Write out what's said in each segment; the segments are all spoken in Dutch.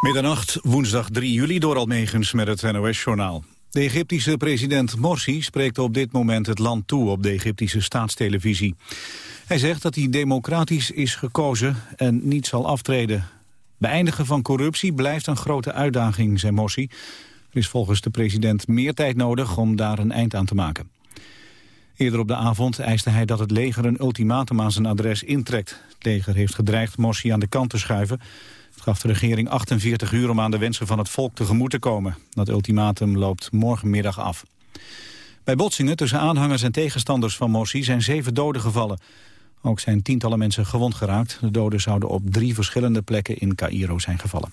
Middernacht, woensdag 3 juli, door Almegens met het NOS-journaal. De Egyptische president Morsi spreekt op dit moment het land toe op de Egyptische staatstelevisie. Hij zegt dat hij democratisch is gekozen en niet zal aftreden. Beëindigen van corruptie blijft een grote uitdaging, zei Morsi. Er is volgens de president meer tijd nodig om daar een eind aan te maken. Eerder op de avond eiste hij dat het leger een ultimatum aan zijn adres intrekt. Het leger heeft gedreigd Morsi aan de kant te schuiven. Het gaf de regering 48 uur om aan de wensen van het volk tegemoet te komen. Dat ultimatum loopt morgenmiddag af. Bij botsingen tussen aanhangers en tegenstanders van Morsi zijn zeven doden gevallen. Ook zijn tientallen mensen gewond geraakt. De doden zouden op drie verschillende plekken in Cairo zijn gevallen.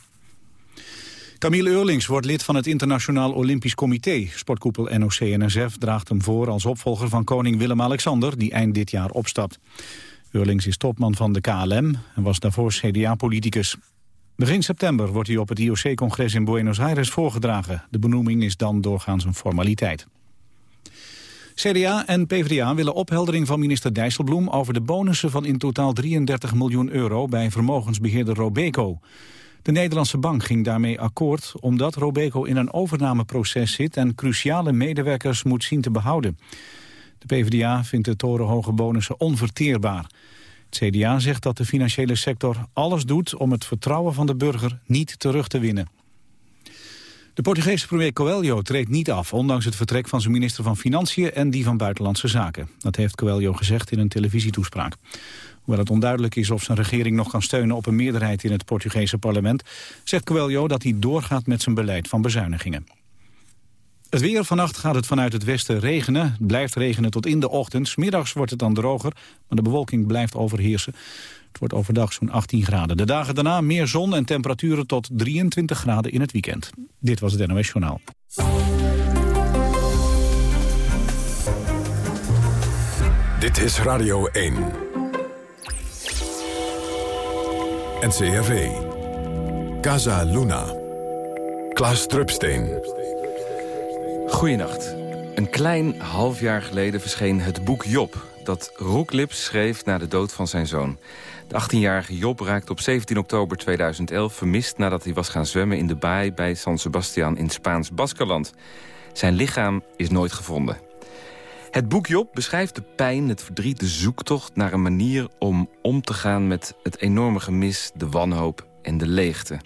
Camille Eurlings wordt lid van het Internationaal Olympisch Comité. Sportkoepel NOC-NSF draagt hem voor als opvolger van koning Willem-Alexander... die eind dit jaar opstapt. Eurlings is topman van de KLM en was daarvoor CDA-politicus. Begin september wordt hij op het IOC-congres in Buenos Aires voorgedragen. De benoeming is dan doorgaans een formaliteit. CDA en PvdA willen opheldering van minister Dijsselbloem... over de bonussen van in totaal 33 miljoen euro bij vermogensbeheerder Robeco. De Nederlandse bank ging daarmee akkoord omdat Robeco in een overnameproces zit... en cruciale medewerkers moet zien te behouden. De PvdA vindt de torenhoge bonussen onverteerbaar. Het CDA zegt dat de financiële sector alles doet om het vertrouwen van de burger niet terug te winnen. De Portugese premier Coelho treedt niet af, ondanks het vertrek van zijn minister van Financiën en die van Buitenlandse Zaken. Dat heeft Coelho gezegd in een televisietoespraak. Hoewel het onduidelijk is of zijn regering nog kan steunen op een meerderheid in het Portugese parlement, zegt Coelho dat hij doorgaat met zijn beleid van bezuinigingen. Het weer, vannacht gaat het vanuit het westen regenen. Het blijft regenen tot in de ochtend. Middags wordt het dan droger, maar de bewolking blijft overheersen. Het wordt overdag zo'n 18 graden. De dagen daarna meer zon en temperaturen tot 23 graden in het weekend. Dit was het NOS Journaal. Dit is Radio 1. NCRV. Casa Luna. Klaas Drupsteen. Goedenacht. Een klein half jaar geleden verscheen het boek Job... dat Roeklips schreef na de dood van zijn zoon. De 18-jarige Job raakte op 17 oktober 2011 vermist... nadat hij was gaan zwemmen in de baai bij San Sebastian in Spaans Baskerland. Zijn lichaam is nooit gevonden. Het boek Job beschrijft de pijn, het verdriet, de zoektocht... naar een manier om om te gaan met het enorme gemis, de wanhoop en de leegte.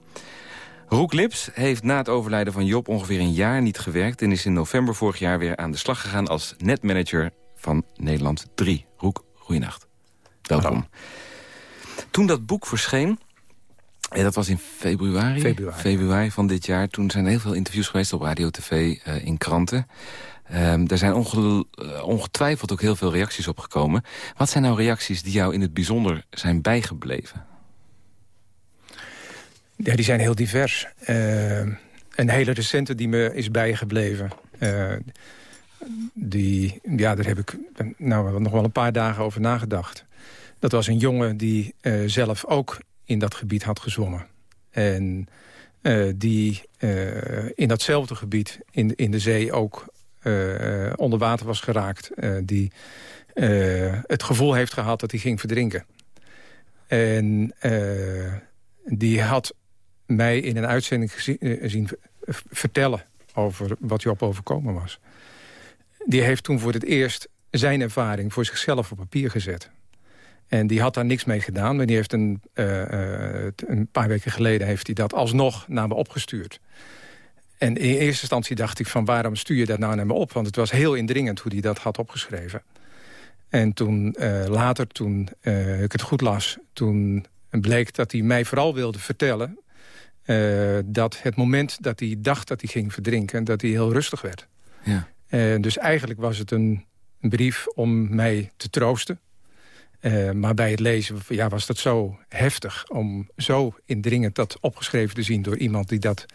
Roek Lips heeft na het overlijden van Job ongeveer een jaar niet gewerkt... en is in november vorig jaar weer aan de slag gegaan als netmanager van Nederland 3. Roek, goeienacht. Welkom. Toen dat boek verscheen, en dat was in februari, Februari. februari van dit jaar... toen zijn er heel veel interviews geweest op radio, tv, eh, in kranten. Ehm er zijn onge- eh, ongetwijfeld ook heel veel reacties op gekomen. Wat zijn nou reacties die jou in het bijzonder zijn bijgebleven? Ja, die zijn heel divers. Eh, een hele recente die me is bijgebleven. eh, die, ja, daar heb ik nou, nog wel een paar dagen over nagedacht. Dat was een jongen die eh, zelf ook in dat gebied had gezwommen. En die in datzelfde gebied in, in de zee ook onder water was geraakt. die het gevoel heeft gehad dat hij ging verdrinken. En die had mij in een uitzending eh, zien vertellen over wat Job overkomen was. Die heeft toen voor het eerst zijn ervaring voor zichzelf op papier gezet. En die had daar niks mee gedaan. Maar die heeft een, eh, eh, een paar weken geleden heeft hij dat alsnog naar me opgestuurd. En in eerste instantie dacht ik van waarom stuur je dat nou naar me op? Want het was heel indringend hoe hij dat had opgeschreven. En toen later, toen ik het goed las... toen bleek dat hij mij vooral wilde vertellen... eh, dat het moment dat hij dacht dat hij ging verdrinken... dat hij heel rustig werd. Ja. Eh, dus eigenlijk was het een, een brief om mij te troosten. Eh, maar bij het lezen ja, was dat zo heftig... om zo indringend dat opgeschreven te zien door iemand die dat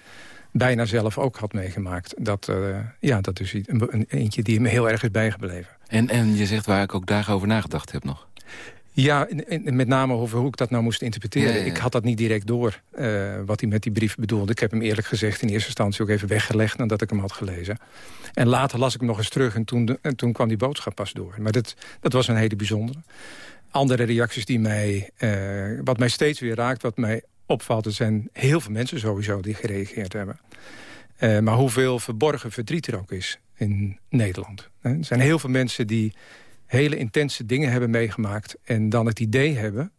bijna zelf ook had meegemaakt. Dat, ja, dat is een, een eentje die me heel erg is bijgebleven. En, en je zegt waar ik ook dagen over nagedacht heb nog. Ja, en- en met name over hoe ik dat nou moest interpreteren. Ik had dat niet direct door, eh, wat hij met die brief bedoelde. Ik heb hem eerlijk gezegd in eerste instantie ook even weggelegd... nadat ik hem had gelezen. En later las ik hem nog eens terug en toen, de- en toen kwam die boodschap pas door. Maar dat, dat was een hele bijzondere. Andere reacties die mij, eh, wat mij steeds weer raakt... wat mij opvalt... er zijn heel veel mensen sowieso die gereageerd hebben. Uh, maar hoeveel verborgen verdriet er ook is in Nederland. Er zijn heel veel mensen die hele intense dingen hebben meegemaakt... en dan het idee hebben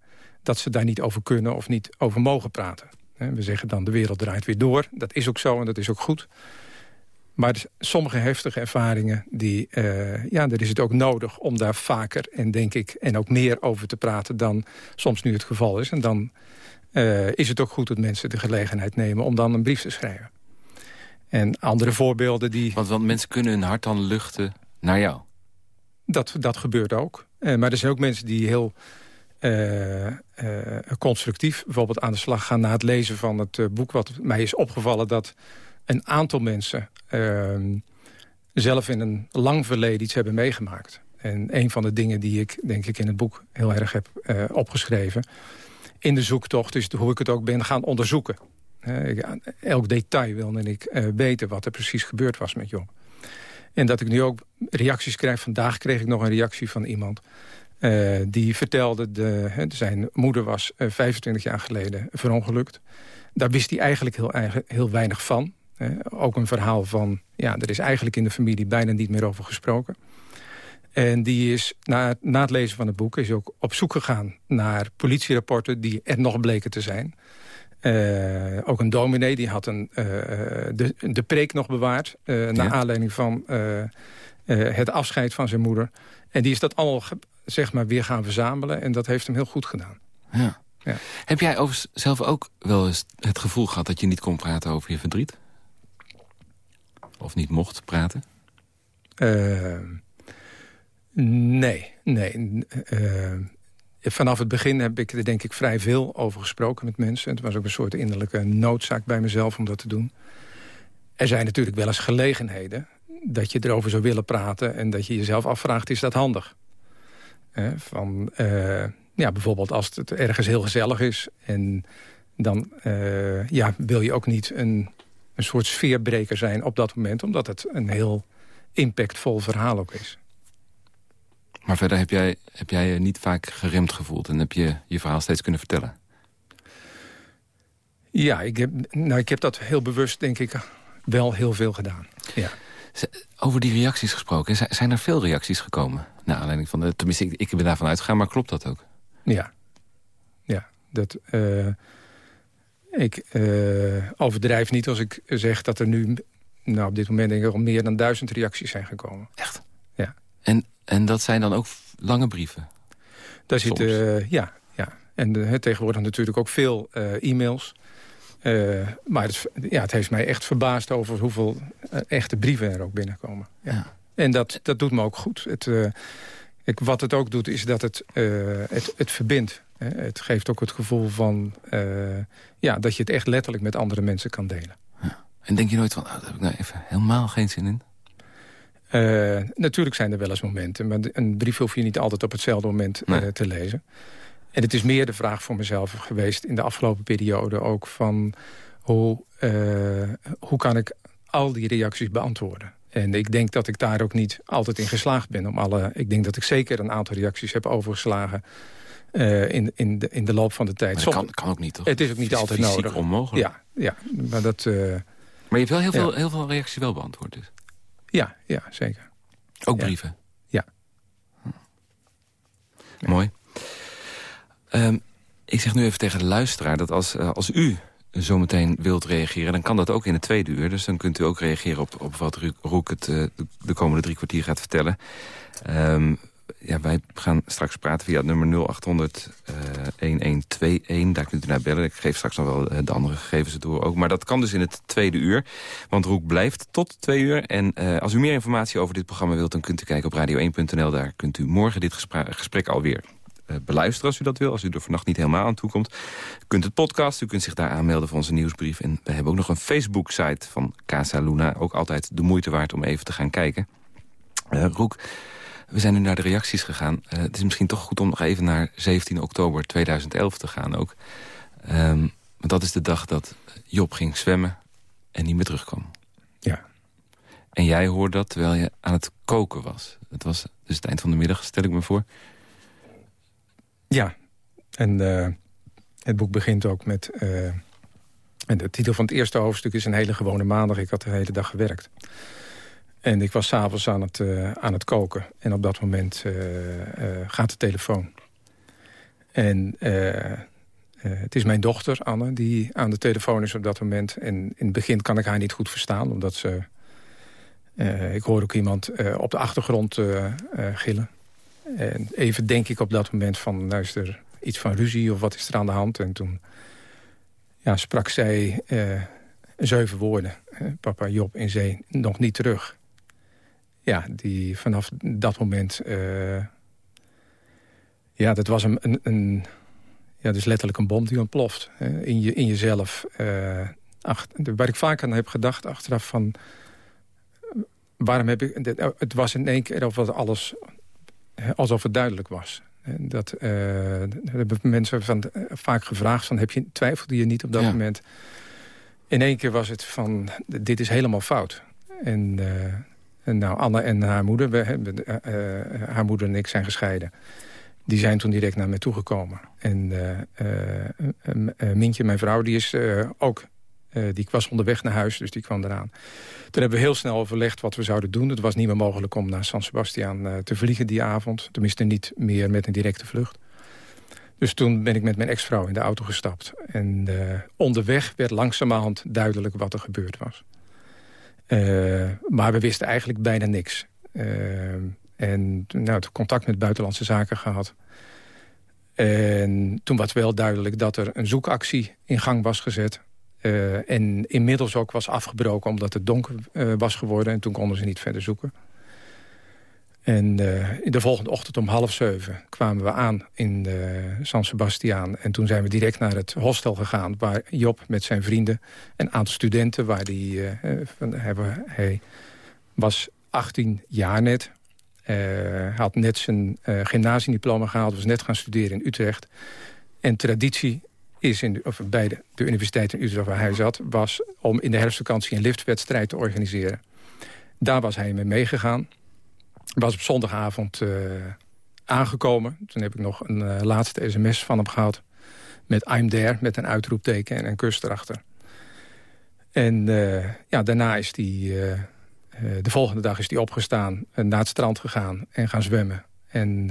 dat ze daar niet over kunnen of niet over mogen praten. We zeggen dan de wereld draait weer door. Dat is ook zo en dat is ook goed. Maar sommige heftige ervaringen, die, uh, ja, daar is het ook nodig om daar vaker en denk ik en ook meer over te praten dan soms nu het geval is. En dan uh, is het ook goed dat mensen de gelegenheid nemen om dan een brief te schrijven. En andere voorbeelden die... Want, want mensen kunnen hun hart dan luchten naar jou? Dat, dat gebeurt ook. Uh, maar er zijn ook mensen die heel uh, constructief bijvoorbeeld aan de slag gaan... na het lezen van het boek. Wat mij is opgevallen dat een aantal mensen... Ehm, zelf in een lang verleden iets hebben meegemaakt. En een van de dingen die ik, denk ik, in het boek heel erg heb opgeschreven... in de zoektocht is hoe ik het ook ben gaan onderzoeken. elk detail wilde ik weten wat er precies gebeurd was met Job. En dat ik nu ook reacties krijg. Vandaag kreeg ik nog een reactie van iemand... Uh, die vertelde, de, zijn moeder was uh, 25 jaar geleden verongelukt. Daar wist hij eigenlijk heel, heel weinig van. Ook een verhaal van, ja, er is eigenlijk in de familie bijna niet meer over gesproken. En die is, na, na het lezen van het boek, is ook op zoek gegaan naar politierapporten die er nog bleken te zijn. Uh, ook een dominee die had een, uh, de, de preek nog bewaard... Uh, naar aanleiding van het afscheid van zijn moeder. En die is dat allemaal zeg maar, weer gaan verzamelen. En dat heeft hem heel goed gedaan. Ja. ja. Heb jij over zelf ook wel eens het gevoel gehad... dat je niet kon praten over je verdriet? Of niet mocht praten? nee, nee vanaf het begin heb ik er denk ik vrij veel over gesproken met mensen. Het was ook een soort innerlijke noodzaak bij mezelf om dat te doen. Er zijn natuurlijk wel eens gelegenheden dat je erover zou willen praten... en dat je jezelf afvraagt, is dat handig? van, uh, ja, bijvoorbeeld als het ergens heel gezellig is... en dan uh, ja, wil je ook niet een, een soort sfeerbreker zijn op dat moment... omdat het een heel impactvol verhaal ook is. Maar verder heb jij, heb jij je niet vaak geremd gevoeld... en heb je je verhaal steeds kunnen vertellen? Ja, ik heb, nou, ik heb dat heel bewust, denk ik, wel heel veel gedaan. Ja. Over die reacties gesproken, zijn er veel reacties gekomen? Naar aanleiding van de, tenminste, ik, ik ben daarvan uitgegaan, maar klopt dat ook? Ja, ja dat, uh, ik uh, overdrijf niet als ik zeg dat er nu nou, op dit moment denk ik al meer dan duizend reacties zijn gekomen. Echt? Ja. En en dat zijn dan ook lange brieven? Daar zit, uh, ja, ja. En uh, tegenwoordig natuurlijk ook veel uh, e-mails. maar het, ja, het heeft mij echt verbaasd over hoeveel echte brieven er ook binnenkomen. Ja. ja. En dat, dat doet me ook goed. Het, ik, wat het ook doet, is dat het, het, het verbindt. Hè. Het geeft ook het gevoel van ja, dat je het echt letterlijk met andere mensen kan delen. Ja. En denk je nooit van, oh, daar heb ik nou even helemaal geen zin in? Uh, natuurlijk zijn er wel eens momenten, maar een brief hoef je niet altijd op hetzelfde moment uh, te lezen. En het is meer de vraag voor mezelf geweest in de afgelopen periode ook van hoe, uh, hoe kan ik al die reacties beantwoorden. En ik denk dat ik daar ook niet altijd in geslaagd ben. Om alle, ik denk dat ik zeker een aantal reacties heb overgeslagen in, in, de, in de loop van de tijd. Dat kan, kan, ook niet, toch? Het is ook niet altijd nodig. onmogelijk. Ja, ja maar dat... maar je hebt wel heel, veel, heel veel reacties wel beantwoord dus? Ja, ja zeker. Ook brieven? Ja. Hm. Mooi. Um, ik zeg nu even tegen de luisteraar dat als, uh, als u zometeen wilt reageren... dan kan dat ook in het tweede uur. Dus dan kunt u ook reageren op, op wat Roek het uh, de komende drie kwartier gaat vertellen. Um, ja, wij gaan straks praten via het nummer 0800 uh, 1121. Daar kunt u naar bellen. Ik geef straks nog wel uh, de andere gegevens door ook. Maar dat kan dus in het tweede uur. Want Roek blijft tot twee uur. En uh, als u meer informatie over dit programma wilt... dan kunt u kijken op radio1.nl. Daar kunt u morgen dit gesprek, alweer beluisteren als u dat wil. Als u er vannacht niet helemaal aan toe komt. U kunt het podcast, u kunt zich daar aanmelden voor onze nieuwsbrief. En we hebben ook nog een Facebook-site van Casa Luna. Ook altijd de moeite waard om even te gaan kijken. Roek, we zijn nu naar de reacties gegaan. Uh, het is misschien toch goed om nog even naar 17 oktober 2011 te gaan ook. Um, want dat is de dag dat Job ging zwemmen en niet meer terugkwam. Ja. En jij hoorde dat terwijl je aan het koken was. Het was dus het eind van de middag, stel ik me voor. Ja. En uh, het boek begint ook met... en de titel van het eerste hoofdstuk is een hele gewone maandag. Ik had de hele dag gewerkt. En ik was s'avonds aan, het aan het koken. En op dat moment gaat de telefoon. En het is mijn dochter, Anne, die aan de telefoon is op dat moment. En in het begin kan ik haar niet goed verstaan, omdat ze... ik hoor ook iemand op de achtergrond gillen. En even denk ik op dat moment van, nou is er iets van ruzie of wat is er aan de hand? En toen ja, sprak zij zeven woorden. Papa Job in zee, nog niet terug. Ja, die vanaf dat moment... Uh, ja, dat was een, een, een, ja, dus letterlijk een bom die ontploft. in, je, in jezelf. Uh, ach, waar ik vaak aan heb gedacht achteraf van... waarom heb ik... Het was in één keer of alles alsof het duidelijk was. Dat, uh, hebben mensen van, eh, vaak gevraagd van, heb je, twijfelde je niet op dat moment? In één keer was het van, dit is helemaal fout. En, en nou, Anne en haar moeder, we, uh, haar moeder en ik zijn gescheiden. Die zijn toen direct naar mij toegekomen. En Mintje, mijn vrouw, die is ook die was onderweg naar huis, dus die kwam eraan. Toen hebben we heel snel overlegd wat we zouden doen. Het was niet meer mogelijk om naar San Sebastian te vliegen die avond. Tenminste niet meer met een directe vlucht. Dus toen ben ik met mijn ex-vrouw in de auto gestapt. En onderweg werd langzamerhand duidelijk wat er gebeurd was. Maar we wisten eigenlijk bijna niks. en nou, het contact met buitenlandse zaken gehad. En toen was wel duidelijk dat er een zoekactie in gang was gezet uh, en inmiddels ook was afgebroken omdat het donker was geworden. En toen konden ze niet verder zoeken. En uh, de volgende ochtend om half zeven kwamen we aan in San Sebastiaan. En toen zijn we direct naar het hostel gegaan... waar Job met zijn vrienden en een aantal studenten... waar die, van, hebben, hij was 18 jaar net... Had net zijn gymnasiediploma gehaald, was net gaan studeren in Utrecht. En traditie is in of bij de, de universiteit in Utrecht waar hij zat... was om in de herfstvakantie een liftwedstrijd te organiseren. Daar was hij mee meegegaan. Was op zondagavond uh, aangekomen. Toen heb ik nog een uh, laatste sms van hem gehad. Met I'm there, met een uitroepteken en een kus erachter. En uh, ja, daarna is hij... de volgende dag is hij opgestaan, naar het strand gegaan en gaan zwemmen. En,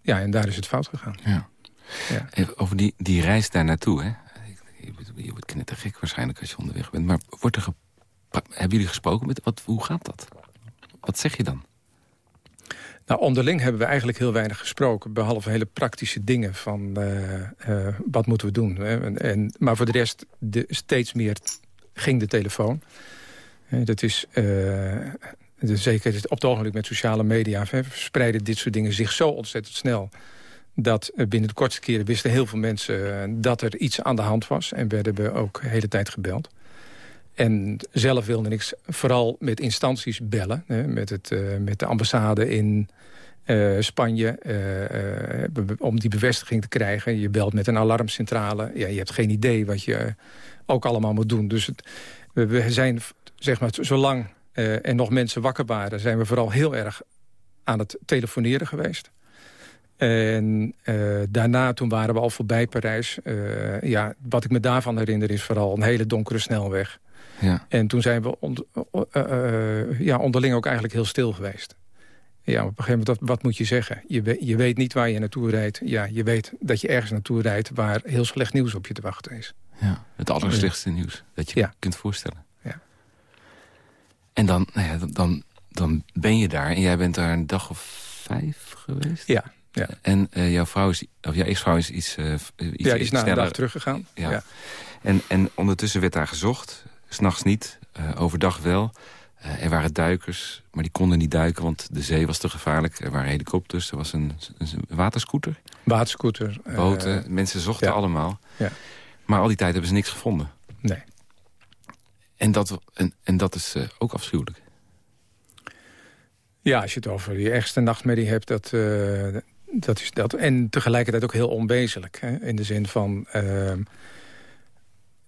ja, en daar is het fout gegaan. Ja. Ja. Even over die, die reis daar naartoe. Hè? Je, je wordt knettergek waarschijnlijk als je onderweg bent. Maar wordt er hebben jullie gesproken? Met, wat, hoe gaat dat? Wat zeg je dan? Nou, onderling hebben we eigenlijk heel weinig gesproken. Behalve hele praktische dingen van uh, uh, wat moeten we doen. Hè? En, maar voor de rest de, steeds meer ging de telefoon. dat is... Uh, zeker op het ogenblik met sociale media verspreiden dit soort dingen zich zo ontzettend snel dat binnen de kortste keren wisten heel veel mensen dat er iets aan de hand was. En werden we ook de hele tijd gebeld. En zelf wilde ik vooral met instanties bellen. Hè, met, het, uh, met de ambassade in uh, Spanje. Uh, om die bevestiging te krijgen. Je belt met een alarmcentrale. Ja, je hebt geen idee wat je ook allemaal moet doen. Dus we zijn, zeg maar, zolang er nog mensen wakker waren... zijn we vooral heel erg aan het telefoneren geweest. En daarna, toen waren we al voorbij Parijs. Ja, wat ik me daarvan herinner is vooral een hele donkere snelweg. Ja. En toen zijn we on, uh, ja, onderling ook eigenlijk heel stil geweest. Ja, op een gegeven moment, wat, wat moet je zeggen? Je, weet, je weet niet waar je naartoe rijdt. Ja, je weet dat je ergens naartoe rijdt waar heel slecht nieuws op je te wachten is. Ja, het allerslechtste nieuws dat je ja. kunt voorstellen. Ja. En dan, nou ja, dan, dan ben je daar en jij bent daar een dag of vijf geweest? Ja, ja. En uh, jouw vrouw is, of jouw ex-vrouw is iets, uh, iets Ja, die is na een dag teruggegaan. Ja. En, en ondertussen werd daar gezocht. S'nachts niet, uh, overdag wel. er waren duikers, maar die konden niet duiken, want de zee was te gevaarlijk. Er waren helikopters, er was een, een waterscooter. Waterscooter. Boten, mensen zochten allemaal. Ja. Maar al die tijd hebben ze niks gevonden. Nee. En dat, en, en dat is ook afschuwelijk. Ja, als je het over die ergste nachtmerrie hebt, dat, dat is dat. En tegelijkertijd ook heel onwezenlijk. Hè? In de zin van... Uh,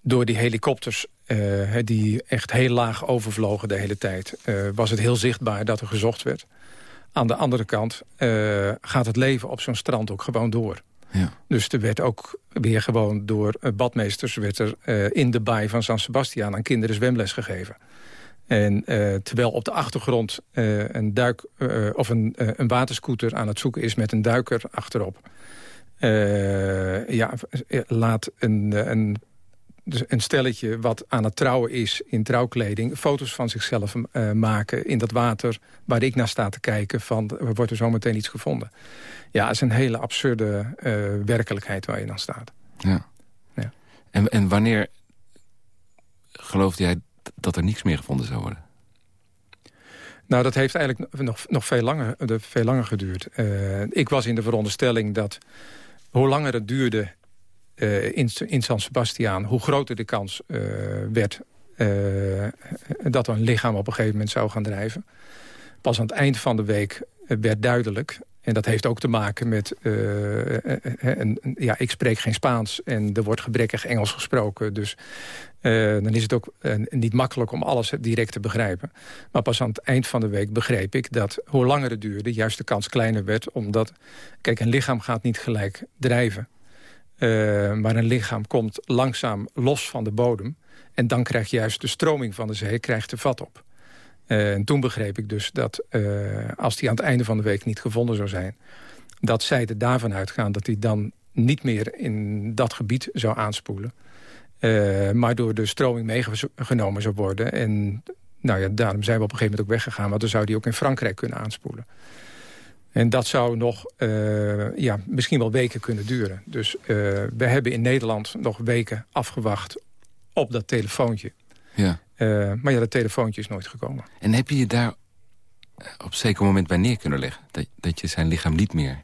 door die helikopters uh, die echt heel laag overvlogen de hele tijd... Uh, was het heel zichtbaar dat er gezocht werd. Aan de andere kant uh, gaat het leven op zo'n strand ook gewoon door. Ja. Dus er werd ook weer gewoon door badmeesters... werd er in de baai van San Sebastian aan kinderen zwemles gegeven. En terwijl op de achtergrond een, duik, of een, een waterscooter aan het zoeken is met een duiker achterop... ja, laat een, een een stelletje wat aan het trouwen is in trouwkleding... foto's van zichzelf uh, maken in dat water waar ik naar sta te kijken... van wordt er zometeen iets gevonden. Ja, het is een hele absurde uh, werkelijkheid waar je dan staat. Ja. ja. En, en wanneer geloofde jij dat er niks meer gevonden zou worden? Nou, dat heeft eigenlijk nog, nog veel, langer, veel langer geduurd. Uh, ik was in de veronderstelling dat hoe langer het duurde in, in San Sebastian... hoe groter de kans uh, werd uh, dat een lichaam op een gegeven moment zou gaan drijven. Pas aan het eind van de week werd duidelijk... en dat heeft ook te maken met... ja, ik spreek geen Spaans en er wordt gebrekkig Engels gesproken. Dus dan is het ook niet makkelijk om alles direct te begrijpen. Maar pas aan het eind van de week begreep ik dat hoe langer het duurde... juist de kans kleiner werd, omdat... kijk, een lichaam gaat niet gelijk drijven. Uh, maar een lichaam komt langzaam los van de bodem. En dan krijgt juist de stroming van de zee krijgt er vat op. Uh, en toen begreep ik dus dat uh, als die aan het einde van de week niet gevonden zou zijn... dat zij er daarvan uitgaan dat hij dan niet meer in dat gebied zou aanspoelen. maar door de stroming meegenomen zou worden. En nou ja, daarom zijn we op een gegeven moment ook weggegaan. Want dan zou die ook in Frankrijk kunnen aanspoelen. En dat zou nog uh, ja, misschien wel weken kunnen duren. Dus uh, we hebben in Nederland nog weken afgewacht op dat telefoontje. Ja. Uh, maar ja, dat telefoontje is nooit gekomen. En heb je je daar op zeker moment bij neer kunnen leggen? Dat, dat je zijn lichaam niet meer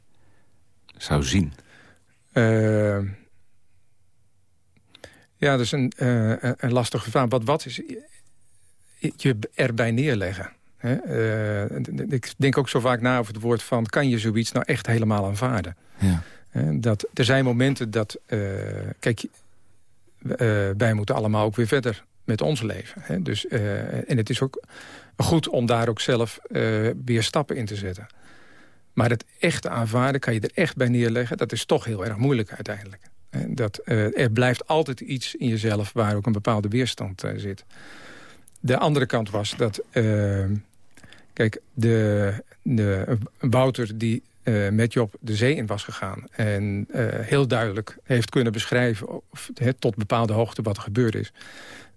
zou zien? ja, dat is een, een lastige vraag. Wat, wat is je erbij neerleggen? Uh, ik denk ook zo vaak na over het woord van... kan je zoiets nou echt helemaal aanvaarden? Ja. dat, er zijn momenten dat... Uh, kijk, uh, wij moeten allemaal ook weer verder met ons leven. Hè? Dus, en het is ook goed om daar ook zelf weer stappen in te zetten. Maar het echte aanvaarden, kan je er echt bij neerleggen... dat is toch heel erg moeilijk uiteindelijk. Dat, er blijft altijd iets in jezelf waar ook een bepaalde weerstand zit. De andere kant was dat Kijk, de, de, Wouter die uh, met Job de zee in was gegaan... en uh, heel duidelijk heeft kunnen beschrijven of, tot bepaalde hoogte wat er gebeurd is.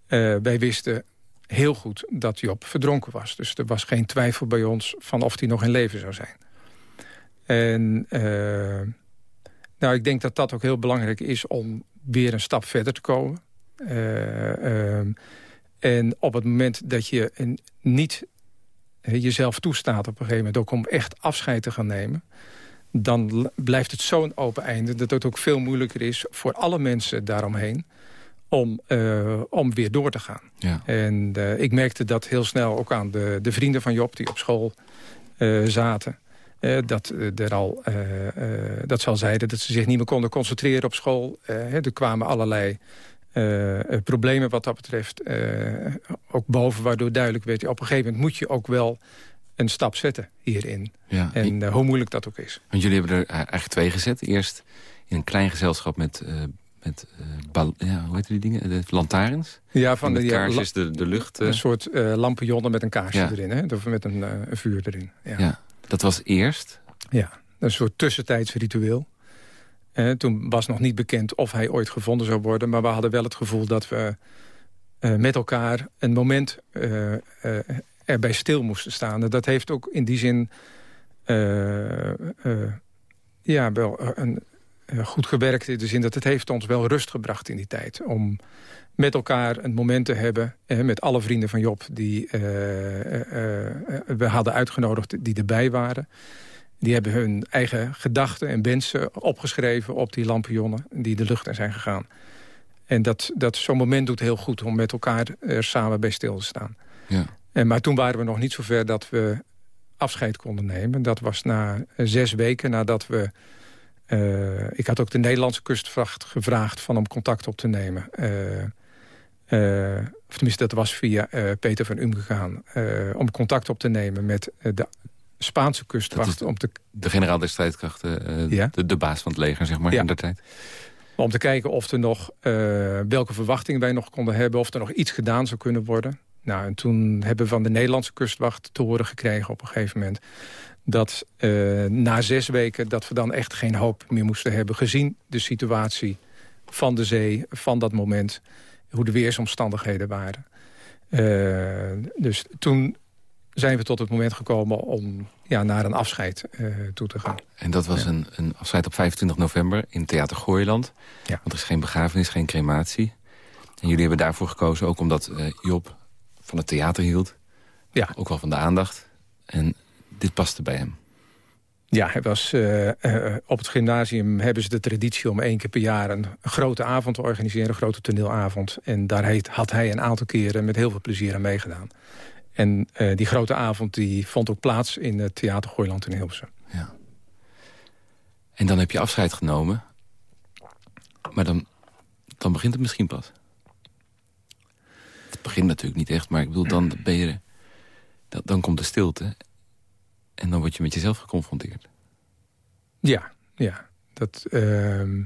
Uh, wij wisten heel goed dat Job verdronken was. Dus er was geen twijfel bij ons van of hij nog in leven zou zijn. En nou, ik denk dat dat ook heel belangrijk is om weer een stap verder te komen. Ehm, en op het moment dat je een, niet jezelf toestaat op een gegeven moment... ook om echt afscheid te gaan nemen... dan blijft het zo'n open einde dat het ook veel moeilijker is... voor alle mensen daaromheen om, uh, om weer door te gaan. Ja. En uh, ik merkte dat heel snel ook aan de, de vrienden van Job... die op school uh, zaten... dat, er al, dat ze al zeiden dat ze zich niet meer konden concentreren op school. er kwamen allerlei uh, problemen wat dat betreft uh, ook boven, waardoor duidelijk werd... op een gegeven moment moet je ook wel een stap zetten hierin. Ja, en uh, hoe moeilijk dat ook is. Want jullie hebben er eigenlijk twee gezet. Eerst in een klein gezelschap met, met ja, hoe heet die dingen? De lantaarns? Ja, van de kaarsjes, de, de lucht. Een soort lampenjonnen met een kaarsje erin, hè? of met een, een vuur erin. Ja. ja, dat was eerst? Ja, een soort tussentijds ritueel. Eh, toen was nog niet bekend of hij ooit gevonden zou worden. Maar we hadden wel het gevoel dat we uh, met elkaar een moment uh, erbij stil moesten staan. Dat heeft ook in die zin ja, wel een, goed gewerkt. In de zin dat het heeft ons wel rust gebracht in die tijd. Om met elkaar een moment te hebben. met alle vrienden van Job die we hadden uitgenodigd die erbij waren. Die hebben hun eigen gedachten en wensen opgeschreven op die lampionnen die de lucht in zijn gegaan. En dat, dat zo'n moment doet heel goed om met elkaar er samen bij stil te staan. Ja. En, maar toen waren we nog niet zo ver dat we afscheid konden nemen. Dat was na zes weken nadat we... Uh, ik had ook de Nederlandse kustvacht gevraagd van om contact op te nemen. Uh, uh, of tenminste, dat was via Peter van Um gegaan. om contact op te nemen met de Spaanse kustwacht. Om te... de generaal der strijdkrachten, ja? de, de, baas van het leger, zeg maar, ja. in de tijd. Om te kijken of er nog, welke verwachtingen wij nog konden hebben... of er nog iets gedaan zou kunnen worden. Nou, en toen hebben we van de Nederlandse kustwacht te horen gekregen op een gegeven moment... dat uh, na zes weken dat we dan echt geen hoop meer moesten hebben... gezien de situatie van de zee, van dat moment... hoe de weersomstandigheden waren. Dus toen zijn we tot het moment gekomen om ja, naar een afscheid uh, toe te gaan. En dat was ja. een, een afscheid op 25 november in Theater Gooiland. Ja. Want er is geen begrafenis, geen crematie. En jullie hebben daarvoor gekozen, ook omdat uh, Job van het theater hield. Ja. Ook wel van de aandacht. En dit paste bij hem. Ja, hij was, uh, uh, op het gymnasium hebben ze de traditie om één keer per jaar een, grote avond te organiseren, een grote toneelavond. En daar had hij een aantal keren met heel veel plezier aan meegedaan. En uh, die grote avond die vond ook plaats in het Theater Gooiland in Hilversum. Ja. En dan heb je afscheid genomen. Maar dan, dan begint het misschien pas. Het begint natuurlijk niet echt, maar ik bedoel, dan ben je... Dan, dan komt de stilte. En dan word je met jezelf geconfronteerd. Ja, ja. Dat, uh,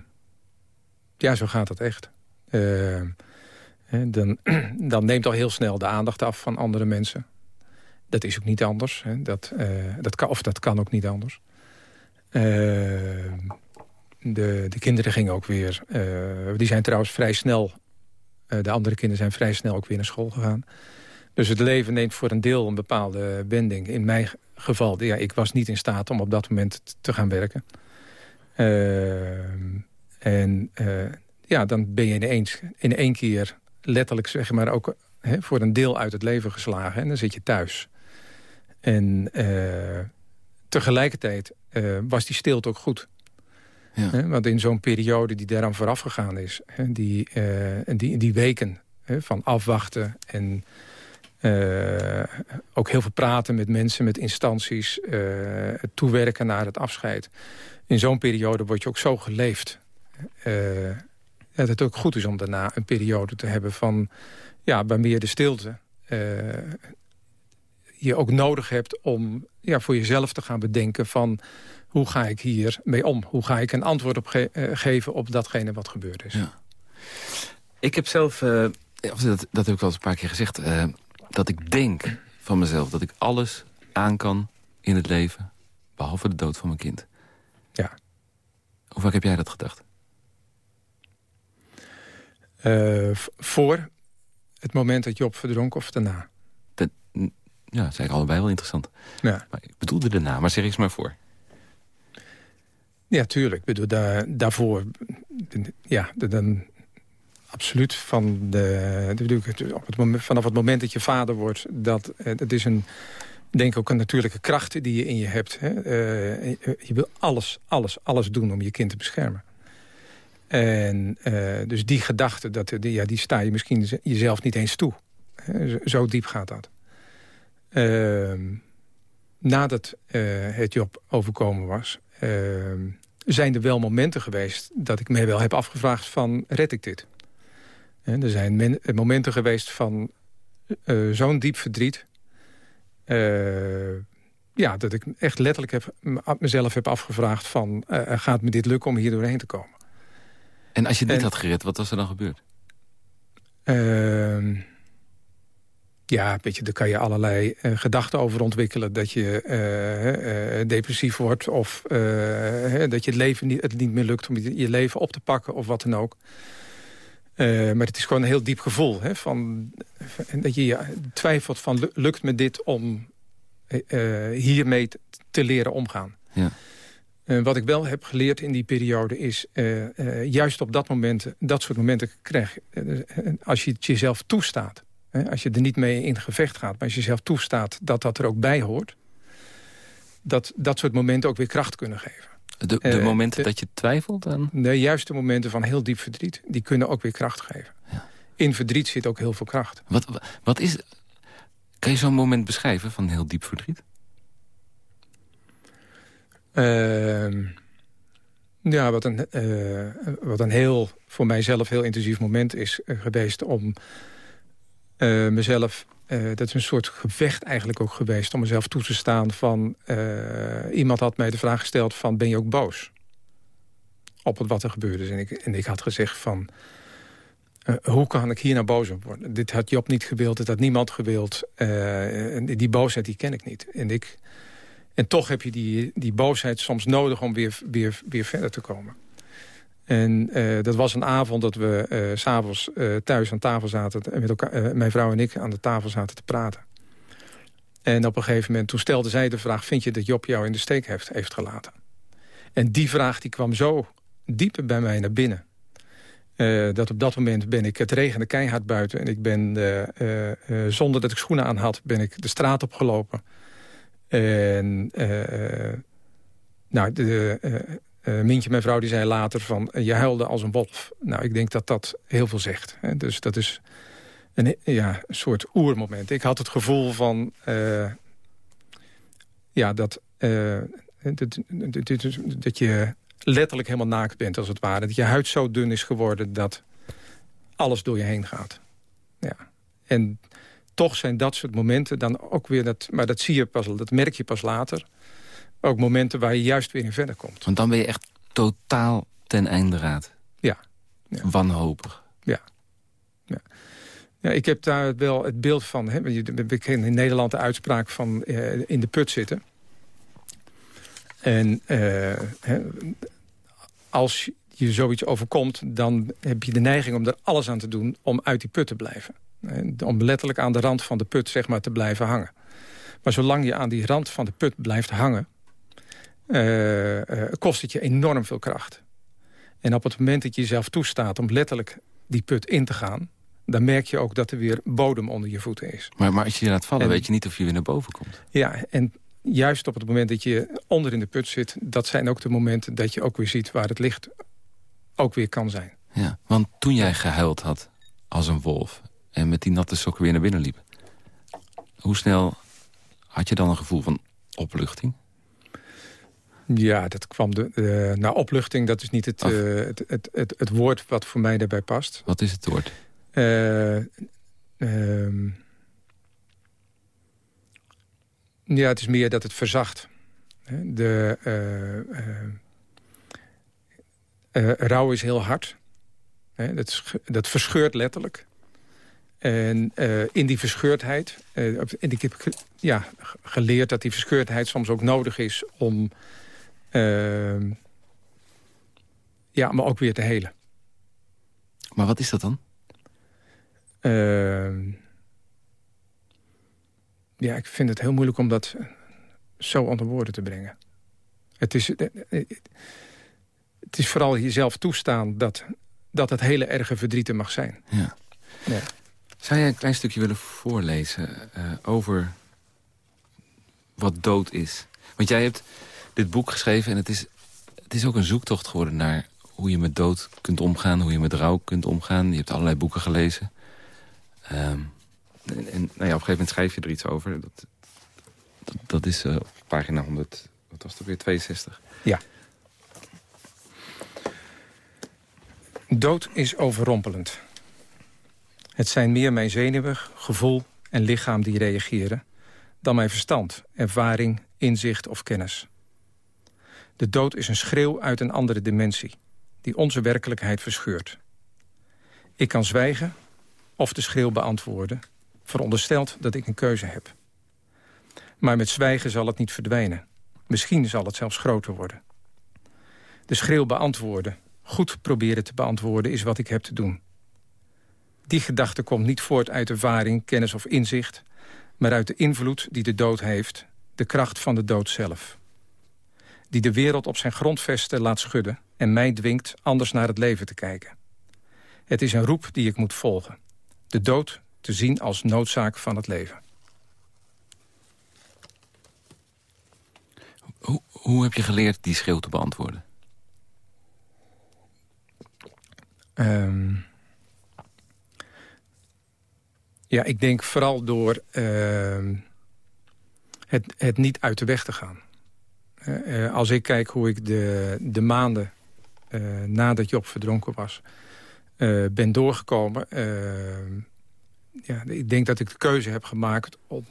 ja, zo gaat dat echt. Uh, dan, dan neemt al heel snel de aandacht af van andere mensen. Dat is ook niet anders. Dat, uh, dat kan, of dat kan ook niet anders. Uh, de, de kinderen gingen ook weer... Uh, die zijn trouwens vrij snel... de andere kinderen zijn vrij snel ook weer naar school gegaan. Dus het leven neemt voor een deel een bepaalde wending. In mijn geval, ja, ik was niet in staat om op dat moment te gaan werken. en ja, dan ben je ineens in één keer letterlijk zeg maar ook hè, voor een deel uit het leven geslagen. En dan zit je thuis. En uh, tegelijkertijd uh, was die stilte ook goed. Ja. Hè, want in zo'n periode die daaraan vooraf gegaan is... Hè, die, uh, die, die weken van afwachten en ook heel veel praten met mensen, met instanties... toewerken naar het afscheid. In zo'n periode word je ook zo geleefd dat het ook goed is om daarna een periode te hebben van ja, meer de stilte. Uh, je ook nodig hebt om ja, voor jezelf te gaan bedenken van hoe ga ik hier mee om? Hoe ga ik een antwoord op ge uh, geven op datgene wat gebeurd is? Ja. Ik heb zelf, uh, dat, dat heb ik wel eens een paar keer gezegd... dat ik denk van mezelf dat ik alles aan kan in het leven... behalve de dood van mijn kind. Ja. Hoe vaak heb jij dat gedacht? Uh, voor het moment dat Job verdronk of daarna? Dat, ja, dat zijn allebei wel interessant. Ja. Maar ik bedoelde daarna, maar zeg eens maar voor. Ja, tuurlijk. Ik bedoel, daar, daarvoor... Ja, dan absoluut van de, de, op het moment, vanaf het moment dat je vader wordt... dat, dat is een, denk ook een natuurlijke kracht die je in je hebt. Hè? Uh, je wil alles, alles, alles doen om je kind te beschermen. En uh, dus die gedachte, dat, die, ja, die sta je misschien jezelf niet eens toe. Zo diep gaat dat. Uh, nadat uh, het Job overkomen was... Ehm, zijn er wel momenten geweest dat ik me wel heb afgevraagd van... red ik dit? Er zijn men, momenten geweest van zo'n diep verdriet... ja, dat ik echt letterlijk heb, mezelf heb afgevraagd van... gaat me dit lukken om hier doorheen te komen? En als je dit had gered, wat was er dan gebeurd? Uh, ja, weet je, daar kan je allerlei uh, gedachten over ontwikkelen. Dat je uh, uh, depressief wordt of dat je het leven niet, het niet meer lukt om je leven op te pakken of wat dan ook. maar het is gewoon een heel diep gevoel. Hè, van, dat je twijfelt van lukt me dit om hiermee te leren omgaan. Ja. Uh, wat ik wel heb geleerd in die periode is... Uh, uh, juist op dat moment, dat soort momenten krijg... als je het jezelf toestaat... als je er niet mee in gevecht gaat... maar als je jezelf toestaat dat dat er ook bij hoort... dat dat soort momenten ook weer kracht kunnen geven. De, de momenten dat je twijfelt aan? De juiste momenten van heel diep verdriet... die kunnen ook weer kracht geven. Ja. In verdriet zit ook heel veel kracht. Wat, wat is... Kan je zo'n moment beschrijven van heel diep verdriet? Uh, ja, wat een, uh, wat een heel, voor mijzelf heel intensief moment is uh, geweest... om uh, mezelf dat is een soort gevecht eigenlijk ook geweest... om mezelf toe te staan van... iemand had mij de vraag gesteld van, ben je ook boos? Op het wat er gebeurde is. En ik, en ik had gezegd van... hoe kan ik hier nou boos op worden? Dit had Job niet gewild, dit had niemand gewild. die boosheid die ken ik niet. En, ik, en toch heb je die, die boosheid soms nodig om weer, weer, weer verder te komen. En uh, dat was een avond dat we uh, s'avonds uh, thuis aan tafel zaten... En met elkaar, mijn vrouw en ik aan de tafel zaten te praten. En op een gegeven moment, toen stelde zij de vraag... vind je dat Job jou in de steek heeft, heeft gelaten? En die vraag die kwam zo diep bij mij naar binnen. dat op dat moment ben ik, het regende keihard buiten... en ik ben, zonder dat ik schoenen aan had, ben ik de straat opgelopen. En nou, de, uh, Mintje, mijn vrouw, die zei later van... je huilde als een wolf. Nou, ik denk dat dat heel veel zegt. Hè. Dus dat is een, ja, een soort oermoment. Ik had het gevoel van... Ja, dat, dat, dat, dat, je letterlijk helemaal naakt bent, als het ware. Dat je huid zo dun is geworden dat alles door je heen gaat. Ja. En toch zijn dat soort momenten dan ook weer... Dat, maar dat zie je pas, dat merk je pas later ook momenten waar je juist weer in verder komt. Want dan ben je echt totaal ten einde raad. Ja. ja. Wanhopig. Ja. ja. Ja, ik heb daar wel het beeld van. Hè, we kennen in Nederland de uitspraak van uh, in de put zitten. En uh, hè, als je zoiets overkomt, dan heb je de neiging om er alles aan te doen om uit die put te blijven. Om letterlijk aan de rand van de put zeg maar, te blijven hangen. Maar zolang je aan die rand van de put blijft hangen... Uh, kost het je enorm veel kracht. En op het moment dat je jezelf toestaat om letterlijk die put in te gaan... dan merk je ook dat er weer bodem onder je voeten is. Maar, maar als je je laat vallen, weet je niet of je weer naar boven komt. Ja, en juist op het moment dat je onder in de put zit... dat zijn ook de momenten dat je ook weer ziet waar het licht ook weer kan zijn. Ja, want toen jij gehuild had als een wolf... en met die natte sokken weer naar binnen liep... hoe snel had je dan een gevoel van opluchting? Ja, dat kwam de, uh, nou, opluchting, dat is niet het, uh, het, het, het, het, woord wat voor mij daarbij past. Wat is het woord? Uh, ja, het is meer dat het verzacht. De rouw is heel hard. Dat, dat verscheurt letterlijk. En in die verscheurdheid... en ik heb ja, geleerd dat die verscheurdheid soms ook nodig is... om Uh, ja, maar ook weer te helen. Maar wat is dat dan? Uh, ja, ik vind het heel moeilijk om dat zo onder woorden te brengen. Het is, eh, eh, het is vooral jezelf toestaan dat, dat het hele erge verdriet mag zijn. Ja. ja. Zou jij een klein stukje willen voorlezen uh, over wat dood is? Want jij hebt dit boek geschreven. En het is, het is ook een zoektocht geworden naar hoe je met dood kunt omgaan. Hoe je met rouw kunt omgaan. Je hebt allerlei boeken gelezen. Um, en, nou ja, op een gegeven moment schrijf je er iets over. Dat, dat, is uh, pagina 100, wat was het weer, 62. Ja. Dood is overrompelend. Het zijn meer mijn zenuwen, gevoel en lichaam die reageren... dan mijn verstand, ervaring, inzicht of kennis. De dood is een schreeuw uit een andere dimensie... die onze werkelijkheid verscheurt. Ik kan zwijgen of de schreeuw beantwoorden... verondersteld dat ik een keuze heb. Maar met zwijgen zal het niet verdwijnen. Misschien zal het zelfs groter worden. De schreeuw beantwoorden, goed proberen te beantwoorden... is wat ik heb te doen. Die gedachte komt niet voort uit ervaring, kennis of inzicht... maar uit de invloed die de dood heeft, de kracht van de dood zelf die de wereld op zijn grondvesten laat schudden... en mij dwingt anders naar het leven te kijken. Het is een roep die ik moet volgen. De dood te zien als noodzaak van het leven. Hoe, hoe heb je geleerd die schreeuw te beantwoorden? Um, ja, ik denk vooral door uh, het, het niet uit de weg te gaan. Eh, eh, als ik kijk hoe ik de, de maanden uh, nadat Job verdronken was... ben doorgekomen... ja, ik denk dat ik de keuze heb gemaakt... om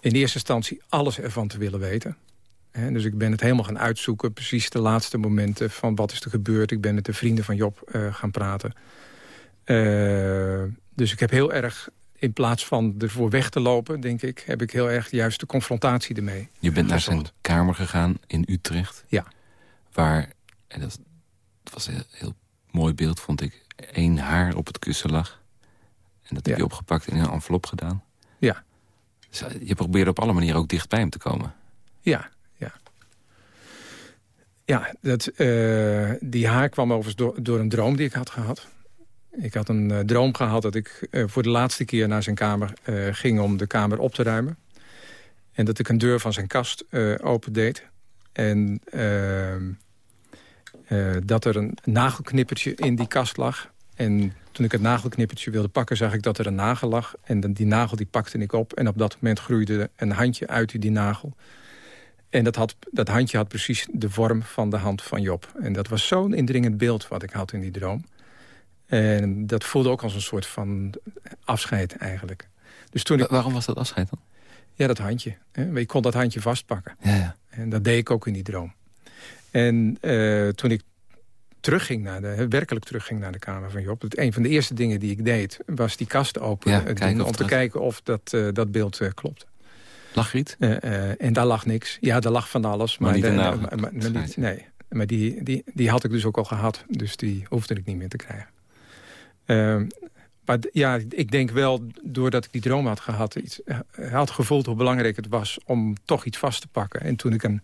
in eerste instantie alles ervan te willen weten. dus ik ben het helemaal gaan uitzoeken. Precies de laatste momenten van wat is er gebeurd. Ik ben met de vrienden van Job gaan praten. Dus ik heb heel erg, in plaats van ervoor weg te lopen... denk ik, heb ik heel erg juist de confrontatie ermee. Je bent naar zijn kamer gegaan in Utrecht. Ja. Waar, en dat, was een heel, mooi beeld, vond ik... één haar op het kussen lag. En dat heb je opgepakt en in een envelop gedaan. Ja. Dus eh, je probeerde op alle manieren ook dicht bij hem te komen. Ja, ja. Ja, dat, uh, die haar kwam overigens door, door een droom die ik had gehad. Ik had een uh, droom gehad dat ik uh, voor de laatste keer naar zijn kamer uh, ging om de kamer op te ruimen. En dat ik een deur van zijn kast opendeed. En ehm, dat er een nagelknippertje in die kast lag. En toen ik het nagelknippertje wilde pakken, zag ik dat er een nagel lag. En die nagel die pakte ik op. En op dat moment groeide een handje uit die nagel. En dat, had, dat handje had precies de vorm van de hand van Job. En dat was zo'n indringend beeld wat ik had in die droom. En dat voelde ook als een soort van afscheid eigenlijk. Dus toen ik... Waarom was dat afscheid dan? Ja, dat handje. Hè? Je kon dat handje vastpakken. Ja, ja. En dat deed ik ook in die droom. En uh, toen ik terugging naar de, werkelijk terugging naar de kamer van Job... Het, een van de eerste dingen die ik deed, was die kast open ja, doen, om te kijken of dat, uh, dat beeld uh, klopt. Lag er iets? en daar lag niks. Ja, daar lag van alles. Maar, maar, niet de, maar, maar niet, nee, maar die, die, die had ik dus ook al gehad. Dus die hoefde ik niet meer te krijgen. Uh, maar ja, ik denk wel, doordat ik die droom had gehad... Iets, had gevoeld hoe belangrijk het was om toch iets vast te pakken. En toen ik een,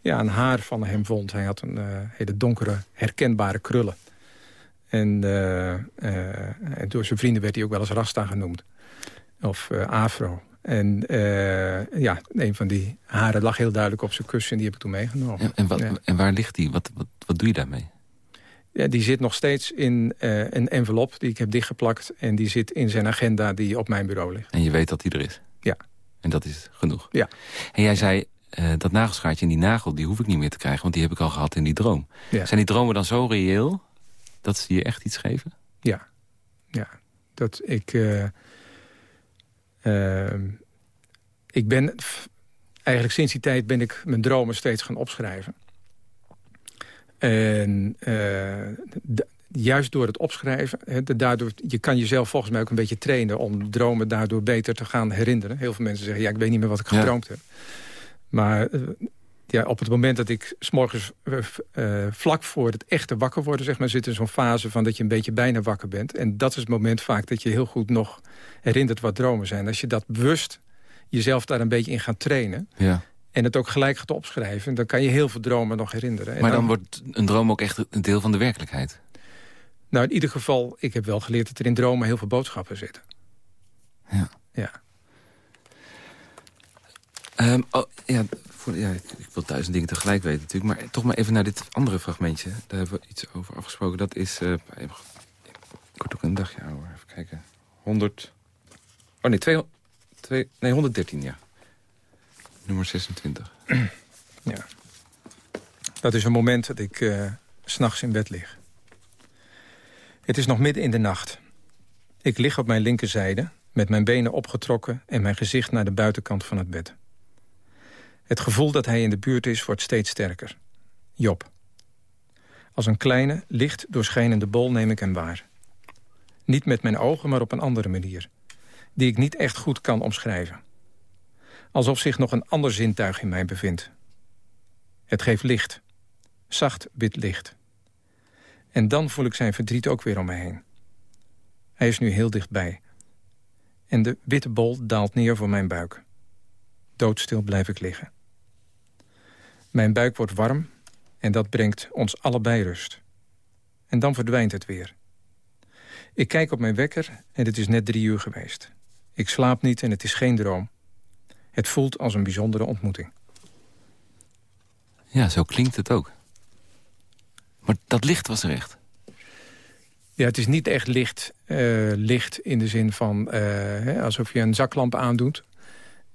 ja, een haar van hem vond... hij had een uh, hele donkere, herkenbare krullen. En, uh, en, door zijn vrienden werd hij ook wel eens Rasta genoemd. Of afro. En ja, een van die haren lag heel duidelijk op zijn kussen... en die heb ik toen meegenomen. En, en, wat, ja. en waar ligt die? Wat, wat, wat doe je daarmee? Ja, die zit nog steeds in uh, een envelop die ik heb dichtgeplakt. En die zit in zijn agenda die op mijn bureau ligt. En je weet dat die er is? Ja. En dat is genoeg? Ja. En jij zei, uh, dat nagelschaartje en die nagel, die hoef ik niet meer te krijgen... want die heb ik al gehad in die droom. Ja. Zijn die dromen dan zo reëel dat ze je echt iets geven? Ja. Ja. Dat ik... Uh, ik ben... Eigenlijk sinds die tijd ben ik mijn dromen steeds gaan opschrijven. En uh, juist door het opschrijven, he, daardoor, je kan jezelf volgens mij ook een beetje trainen... om dromen daardoor beter te gaan herinneren. Heel veel mensen zeggen, ja, ik weet niet meer wat ik gedroomd heb. Maar uh, ja, op het moment dat ik s'morgens uh, vlak voor het echte wakker worden... Zeg maar, zit in zo'n fase van dat je een beetje bijna wakker bent. En dat is het moment vaak dat je heel goed nog herinnert wat dromen zijn. Als je dat bewust jezelf daar een beetje in gaat trainen... Ja en het ook gelijk gaat opschrijven... dan kan je heel veel dromen nog herinneren. En maar dan, dan, wordt een droom ook echt een deel van de werkelijkheid? Nou, in ieder geval, ik heb wel geleerd dat er in dromen heel veel boodschappen zitten. Ja. Ja. Um, oh, ja, voor, ja, ik wil duizend dingen tegelijk weten natuurlijk. Maar toch maar even naar dit andere fragmentje. Daar hebben we iets over afgesproken. Dat is... Uh, ik word ook een dagje ouder. Even kijken. 100... Oh nee, 200, 2, nee 113, ja. Nummer 26. Ja. Dat is een moment dat ik uh, s'nachts in bed lig. Het is nog midden in de nacht. Ik lig op mijn linkerzijde, met mijn benen opgetrokken... en mijn gezicht naar de buitenkant van het bed. Het gevoel dat hij in de buurt is, wordt steeds sterker. Job. Als een kleine, licht doorschijnende bol neem ik hem waar. Niet met mijn ogen, maar op een andere manier. Die ik niet echt goed kan omschrijven alsof zich nog een ander zintuig in mij bevindt. Het geeft licht, zacht wit licht. En dan voel ik zijn verdriet ook weer om mij heen. Hij is nu heel dichtbij. En de witte bol daalt neer voor mijn buik. Doodstil blijf ik liggen. Mijn buik wordt warm en dat brengt ons allebei rust. En dan verdwijnt het weer. Ik kijk op mijn wekker en het is net drie uur geweest. Ik slaap niet en het is geen droom. Het voelt als een bijzondere ontmoeting. Ja, zo klinkt het ook. Maar dat licht was er echt. Ja, het is niet echt licht, uh, licht in de zin van uh, hè, alsof je een zaklamp aandoet.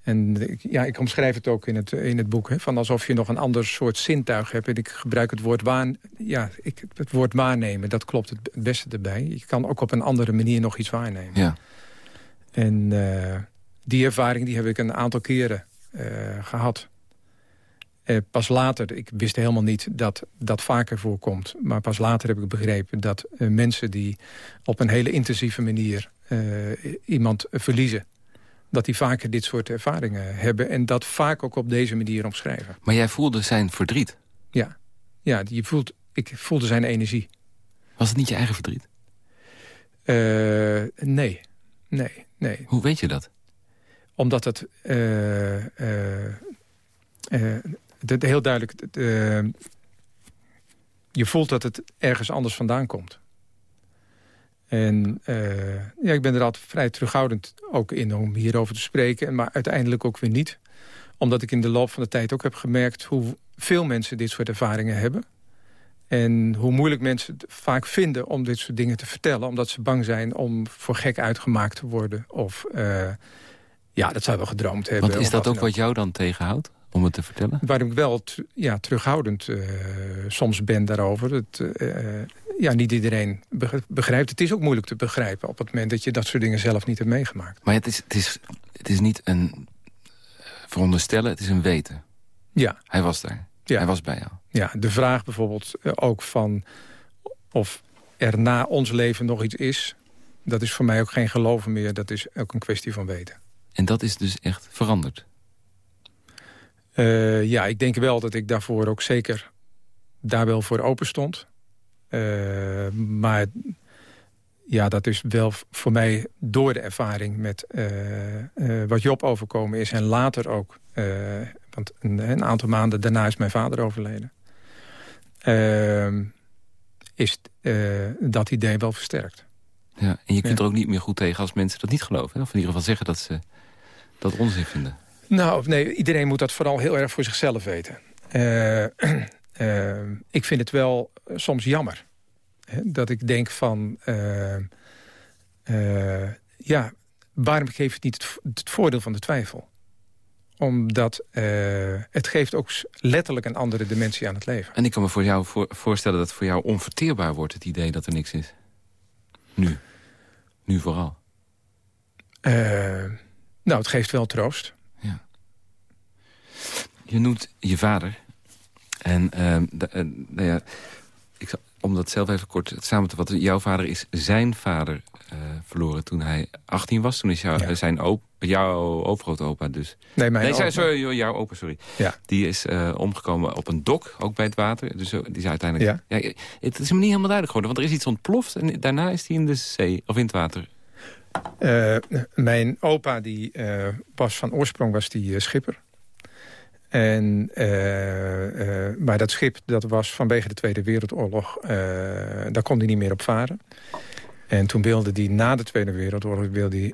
En ja, ik omschrijf het ook in het, in het boek. Hè, van alsof je nog een ander soort zintuig hebt. En ik gebruik het woord, waan, ja, ik, het woord waarnemen. Dat klopt het beste erbij. Je kan ook op een andere manier nog iets waarnemen. Ja. En die ervaring die heb ik een aantal keren gehad. pas later, ik wist helemaal niet dat dat vaker voorkomt... maar pas later heb ik begrepen dat mensen die op een hele intensieve manier... iemand verliezen dat die vaker dit soort ervaringen hebben... en dat vaak ook op deze manier omschrijven. Maar jij voelde zijn verdriet? Ja, ja je voelt, ik voelde zijn energie. Was het niet je eigen verdriet? Uh, nee, nee, nee. Hoe weet je dat? Omdat het, uh, uh, het heel duidelijk... je voelt dat het ergens anders vandaan komt. En ja, ik ben er altijd vrij terughoudend ook in om hierover te spreken. Maar uiteindelijk ook weer niet. Omdat ik in de loop van de tijd ook heb gemerkt... hoe veel mensen dit soort ervaringen hebben. En hoe moeilijk mensen het vaak vinden om dit soort dingen te vertellen. Omdat ze bang zijn om voor gek uitgemaakt te worden. Of ja, dat zou wel gedroomd hebben. Want is dat ook wat jou dan tegenhoudt? Om het te vertellen? Waarom ik wel ja, terughoudend uh, soms ben daarover. Het, uh, ja, niet iedereen begrijpt. Het is ook moeilijk te begrijpen op het moment dat je dat soort dingen zelf niet hebt meegemaakt. Maar het is, het is, het is niet een veronderstellen, het is een weten. Ja. Hij was daar. Ja. Hij was bij jou. Ja, de vraag bijvoorbeeld eh, ook van of er na ons leven nog iets is... dat is voor mij ook geen geloven meer. Dat is ook een kwestie van weten. En dat is dus echt veranderd? Uh, ja, ik denk wel dat ik daarvoor ook zeker daar wel voor open stond. Uh, maar ja, dat is wel voor mij door de ervaring met uh, uh, wat Job overkomen is. En later ook, want een, een, aantal maanden daarna is mijn vader overleden. Ehm, is dat idee wel versterkt. Ja, en je kunt er ook niet meer goed tegen als mensen dat niet geloven. Hè? Of in ieder geval zeggen dat ze dat onzin vinden. Nou, nee, iedereen moet dat vooral heel erg voor zichzelf weten. Uh, ik vind het wel soms jammer. Hè, dat ik denk van... Uh, ja, waarom geef het niet het, het, voordeel van de twijfel? Omdat het geeft ook letterlijk een andere dimensie aan het leven. En ik kan me voor jou voor, voorstellen dat het voor jou onverteerbaar wordt... het idee dat er niks is. Nu. Nu vooral. Nou, het geeft wel troost. Ja. Je noemt je vader en uh, nou ja, ik om dat zelf even kort samen te vatten. Jouw vader is zijn vader uh, verloren toen hij 18 was. Toen is jou, ja. zijn op, jouw overgrootopa dus. Nee, mijn nee, opa. Sorry, jouw opa, sorry. Ja. Die is uh, omgekomen op een dok, ook bij het water. Dus die is uiteindelijk... Ja. ja. het is me niet helemaal duidelijk geworden. Want er is iets ontploft en daarna is hij in de zee of in het water. Uh, mijn opa die was van oorsprong was die schipper. En, uh, uh, maar dat schip dat was vanwege de Tweede Wereldoorlog... Uh, daar kon hij niet meer op varen. En toen wilde hij na de Tweede Wereldoorlog... wilde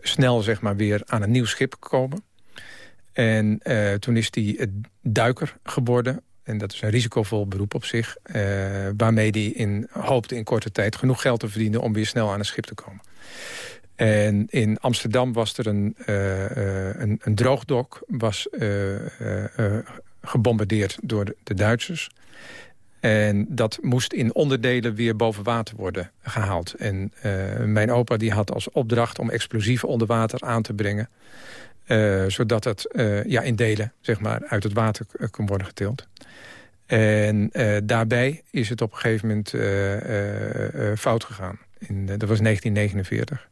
snel zeg maar, weer aan een nieuw schip komen. En toen is hij duiker geworden. En dat is een risicovol beroep op zich. waarmee hij in, hoopte in korte tijd genoeg geld te verdienen... om weer snel aan een schip te komen. En in Amsterdam was er een, uh, een, een, droogdok, was gebombardeerd door de, de, Duitsers. En dat moest in onderdelen weer boven water worden gehaald. En mijn opa die had als opdracht om explosieven onder water aan te brengen. zodat het ja, in delen zeg maar, uit het water kon worden getild. En daarbij is het op een gegeven moment fout gegaan. In, dat was 1949.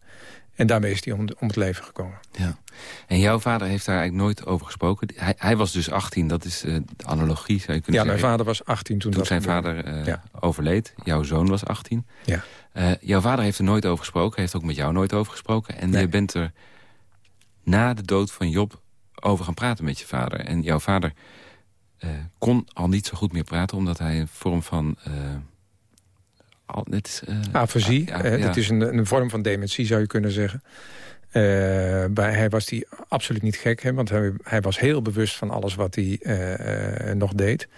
En daarmee is hij om, om, het leven gekomen. Ja. En jouw vader heeft daar eigenlijk nooit over gesproken. Hij, hij was dus 18, dat is de analogie, zou je kunnen ja, zeggen. mijn vader was 18 toen, toen zijn vader ja. overleed. Jouw zoon was 18. Ja. Jouw vader heeft er nooit over gesproken. heeft ook met jou nooit over gesproken. En nee. je bent er na de dood van Job over gaan praten met je vader. En jouw vader kon al niet zo goed meer praten... omdat hij een vorm van het is, uh, Afasie, ah, ja, ja. dat is een, een, vorm van dementie zou je kunnen zeggen. Uh, bij, hij was die absoluut niet gek, hè, want hij, hij, was heel bewust van alles wat hij uh, nog deed.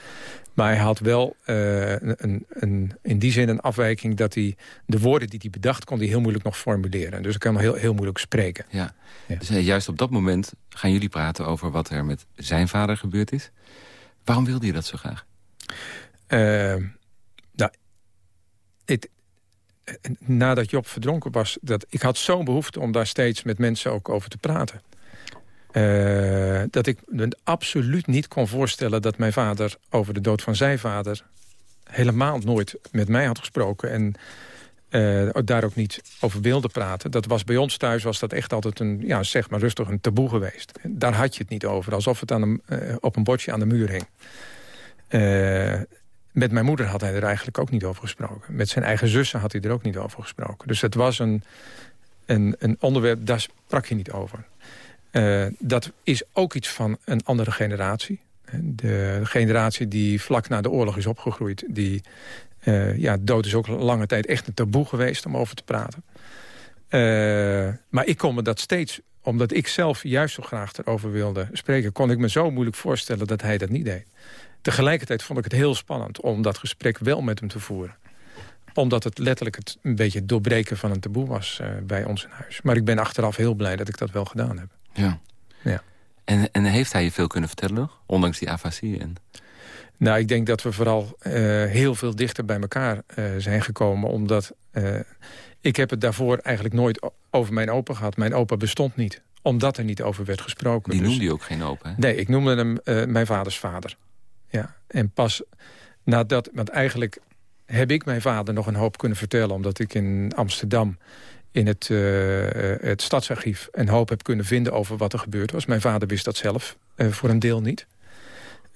Maar hij had wel een, een, in die zin een afwijking dat hij de woorden die hij bedacht kon hij heel moeilijk nog formuleren. Dus hij kan heel, heel moeilijk spreken. Ja. ja. Dus juist op dat moment gaan jullie praten over wat er met zijn vader gebeurd is. Waarom wilde je dat zo graag? nou, het, nadat Job verdronken was... dat ik had zo'n behoefte om daar steeds met mensen ook over te praten. Uh, dat ik me absoluut niet kon voorstellen dat mijn vader... over de dood van zijn vader helemaal nooit met mij had gesproken... en uh, daar ook niet over wilde praten. Dat was bij ons thuis was dat echt altijd een, ja, zeg maar rustig een taboe geweest. Daar had je het niet over, alsof het aan een, uh, op een bordje aan de muur hing. Uh, met mijn moeder had hij er eigenlijk ook niet over gesproken. Met zijn eigen zussen had hij er ook niet over gesproken. Dus het was een, een, een onderwerp, daar sprak je niet over. Dat is ook iets van een andere generatie. De generatie die vlak na de oorlog is opgegroeid... die uh, ja, dood is ook lange tijd echt een taboe geweest om over te praten. Uh, maar ik kon me dat steeds, omdat ik zelf juist zo graag erover wilde spreken... kon ik me zo moeilijk voorstellen dat hij dat niet deed. Tegelijkertijd vond ik het heel spannend om dat gesprek wel met hem te voeren omdat het letterlijk het een beetje het doorbreken van een taboe was uh, bij ons in huis. Maar ik ben achteraf heel blij dat ik dat wel gedaan heb. Ja. ja. En, en heeft hij je veel kunnen vertellen nog? Ondanks die afasie? En... Nou, ik denk dat we vooral uh, heel veel dichter bij elkaar uh, zijn gekomen. Omdat ik heb het daarvoor eigenlijk nooit over mijn opa gehad. Mijn opa bestond niet. Omdat er niet over werd gesproken. Die dus... noemde je ook geen opa, hè? Nee, ik noemde hem mijn vaders vader. Ja, en pas nadat... Want eigenlijk heb ik mijn vader nog een hoop kunnen vertellen... omdat ik in Amsterdam in het, uh, het stadsarchief een hoop heb kunnen vinden... over wat er gebeurd was. Mijn vader wist dat zelf uh, voor een deel niet.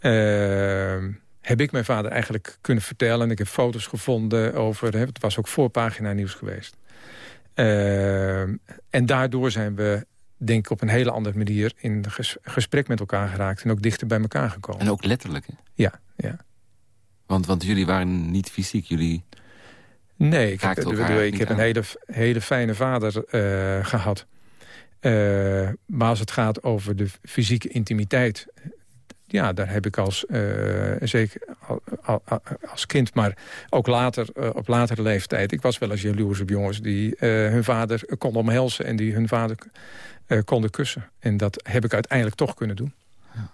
Uh, heb ik mijn vader eigenlijk kunnen vertellen. En ik heb foto's gevonden over... het was ook voorpagina nieuws geweest. en daardoor zijn we denk ik op een hele andere manier... in ges gesprek met elkaar geraakt en ook dichter bij elkaar gekomen. En ook letterlijk, hè? Ja, ja. Want, want jullie waren niet fysiek, jullie... Nee, ik heb, bedoel, ik heb een hele, hele fijne vader uh, gehad. Uh, maar als het gaat over de fysieke intimiteit... ja, daar heb ik als, uh, zeker als kind, maar ook later, op latere leeftijd... ik was wel eens jaloers op jongens die hun vader konden omhelzen... en die hun vader konden kussen. En dat heb ik uiteindelijk toch kunnen doen. Ja.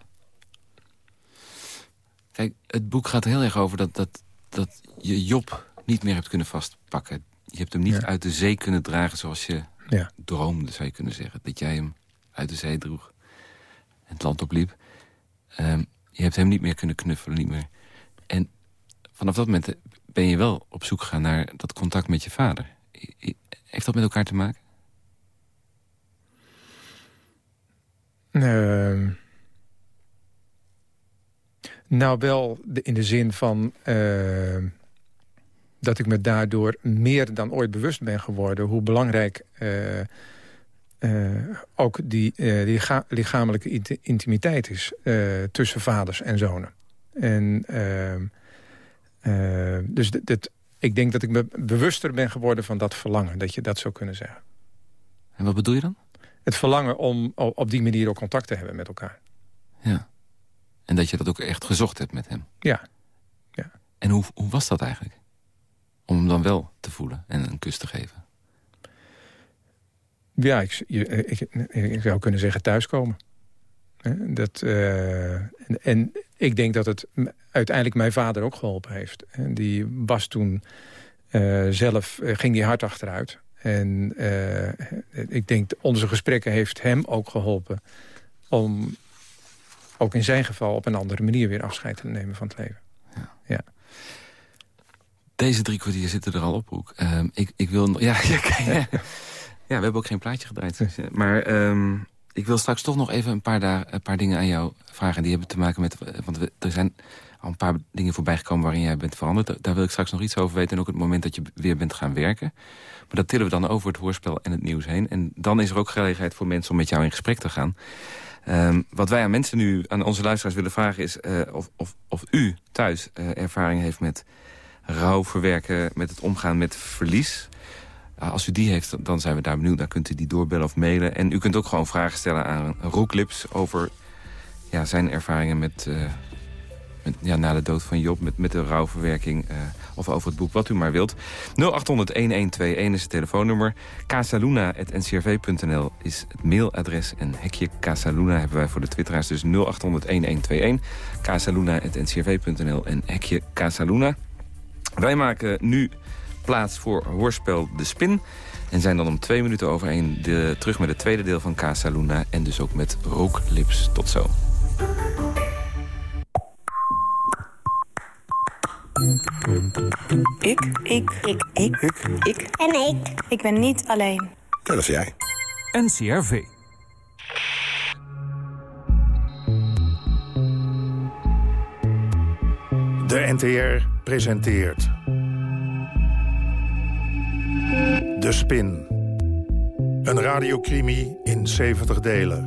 Kijk, het boek gaat heel erg over dat, dat, dat je Job niet meer hebt kunnen vastpakken. Je hebt hem niet ja. uit de zee kunnen dragen zoals je ja. droomde, zou je kunnen zeggen. Dat jij hem uit de zee droeg en het land opliep. Um, je hebt hem niet meer kunnen knuffelen, niet meer. En vanaf dat moment ben je wel op zoek gegaan naar dat contact met je vader. Heeft dat met elkaar te maken? Uh, nou, wel in de zin van... Uh, dat ik me daardoor meer dan ooit bewust ben geworden... hoe belangrijk uh, uh, ook die, uh, die lichamelijke intimiteit is... tussen vaders en zonen. En, dus dit, ik denk dat ik me bewuster ben geworden van dat verlangen. Dat je dat zou kunnen zeggen. En wat bedoel je dan? Het verlangen om op die manier ook contact te hebben met elkaar. Ja. En dat je dat ook echt gezocht hebt met hem. Ja. ja. En hoe, hoe was dat eigenlijk? Om hem dan wel te voelen en een kus te geven? Ja, ik, ik, ik zou kunnen zeggen thuiskomen. Dat, uh, en, en, ik denk dat het uiteindelijk mijn vader ook geholpen heeft. En die was toen uh, zelf, uh, ging die hard achteruit. En ik denk onze gesprekken heeft hem ook geholpen... om ook in zijn geval op een andere manier weer afscheid te nemen van het leven. Ja. ja. Deze drie kwartier zitten er al op, Hoek. Um, ik, ik wil... Ja, ja, ja, we hebben ook geen plaatje gedraaid. Maar um, ik wil straks toch nog even een paar, dagen, een paar dingen aan jou vragen. Die hebben te maken met... Want we, er zijn al een paar dingen voorbij gekomen waarin jij bent veranderd. Daar wil ik straks nog iets over weten. En ook het moment dat je weer bent gaan werken. Maar dat tillen we dan over het hoorspel en het nieuws heen. En dan is er ook gelegenheid voor mensen om met jou in gesprek te gaan. Um, wat wij aan mensen nu, aan onze luisteraars willen vragen is... Uh, of, of, of u thuis uh, ervaring heeft met rouw verwerken... met het omgaan met verlies. Uh, als u die heeft, dan zijn we daar benieuwd. Dan kunt u die doorbellen of mailen. En u kunt ook gewoon vragen stellen aan Roeklips... over ja, zijn ervaringen met, met, ja, na de dood van Job... met, met de rouwverwerking of over het boek, wat u maar wilt. 0800-1121 is het telefoonnummer. casaluna.ncrv.nl is het mailadres. En hekje Casaluna hebben wij voor de twitteraars. Dus 0800-1121, casaluna.ncrv.nl en hekje Casaluna. Wij maken nu plaats voor hoorspel De Spin. En zijn dan om twee minuten over één de, terug met het tweede deel van Casa Luna. En dus ook met Rooklips. Tot zo. Ik. Ik. Ik. Ik. Ik. Ik. En ik. Ik ben niet alleen. Dat is jij. NCRV. De NTR presenteert... De Spin. Een radiocrimi in 70 delen.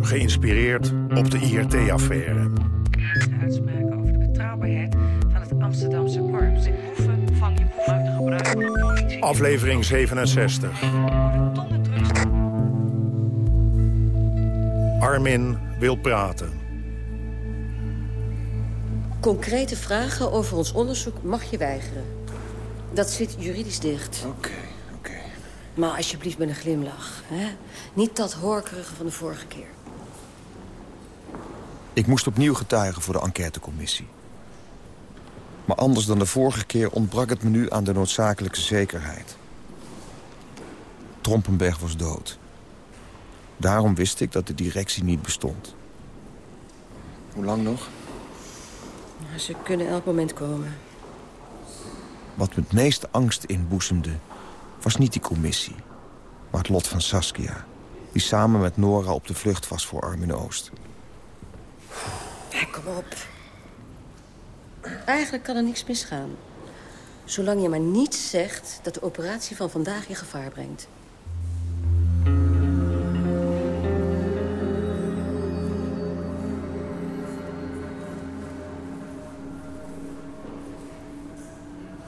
Geïnspireerd op de IRT-affaire. uitspraken over de betrouwbaarheid van het Amsterdamse korps. De boeven van die boeven te gebruiken. Aflevering 67. Worden tonnen drugs Armin wil praten. Concrete vragen over ons onderzoek mag je weigeren. Dat zit juridisch dicht. Oké, oké. Maar alsjeblieft met een glimlach. Hè? Niet dat horkerige van de vorige keer. Ik moest opnieuw getuigen voor de enquêtecommissie. Maar anders dan de vorige keer ontbrak het me nu aan de noodzakelijke zekerheid. Trompenberg was dood. Daarom wist ik dat de directie niet bestond. Hoe lang nog? Ze kunnen elk moment komen. Wat me het meeste angst inboezemde... was niet die commissie, maar het lot van Saskia... die samen met Nora op de vlucht was voor Armin Oost. Ja, kom op. Eigenlijk kan er niks misgaan. Zolang je maar niet zegt dat de operatie van vandaag je gevaar brengt.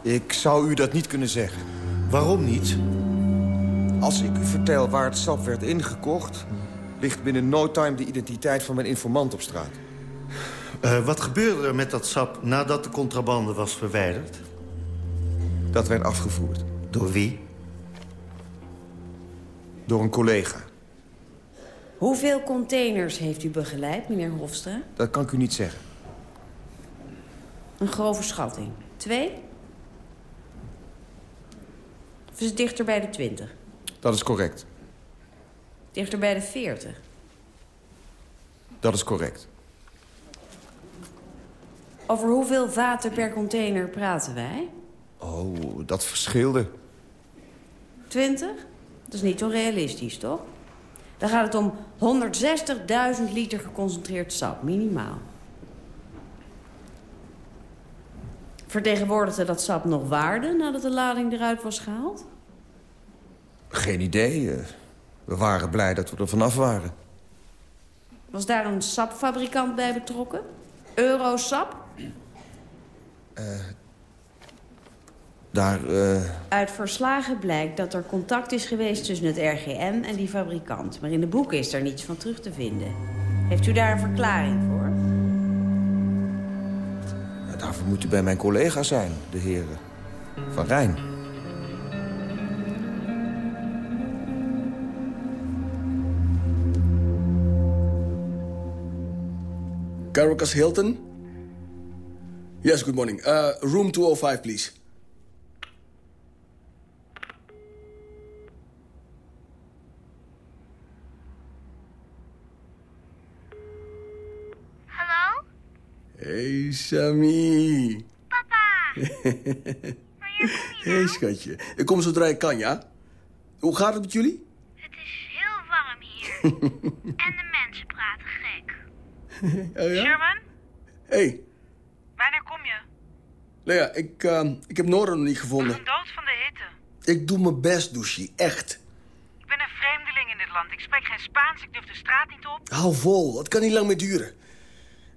Ik zou u dat niet kunnen zeggen. Waarom niet? Als ik u vertel waar het sap werd ingekocht... ligt binnen no time de identiteit van mijn informant op straat. Uh, wat gebeurde er met dat sap nadat de contrabande was verwijderd? Dat werd afgevoerd. Door wie? Door een collega. Hoeveel containers heeft u begeleid, meneer Hofstra? Dat kan ik u niet zeggen. Een grove schatting. Twee? Of is het dichter bij de 20? Dat is correct. Dichter bij de 40? Dat is correct. Over hoeveel vaten per container praten wij? Oh, dat verschilde. 20? Dat is niet onrealistisch, toch? Dan gaat het om 160.000 liter geconcentreerd sap, minimaal. Vertegenwoordigde dat sap nog waarde nadat de lading eruit was gehaald? Geen idee. eh. We waren blij dat we er vanaf waren. Was daar een sapfabrikant bij betrokken? Eurosap? Uh, daar... Uh... Uit verslagen blijkt dat er contact is geweest tussen het RGM en die fabrikant. Maar in de boeken is er niets van terug te vinden. Heeft u daar een verklaring voor? Daarvoor moet u bij mijn collega zijn, de heren. Van Rijn. Caracas Hilton? Yes, good morning. Uh, room 205, please. Hallo? Hey, Sammy. Papa. Je Hey, nou? schatje. Ik kom zodra ik kan, ja? Hoe gaat het met jullie? Het is heel warm hier. en de mensen praten gek. Oh, ja? Sherman, Hey, wanneer kom je? Lea, ik, uh, ik heb Nora nog niet Ik gevonden. ben dood van de hitte. Ik doe mijn best, douchie. Echt. Ik ben een vreemdeling in dit land. Ik spreek geen Spaans, ik durf de straat niet op. Hou vol, het kan niet lang meer duren.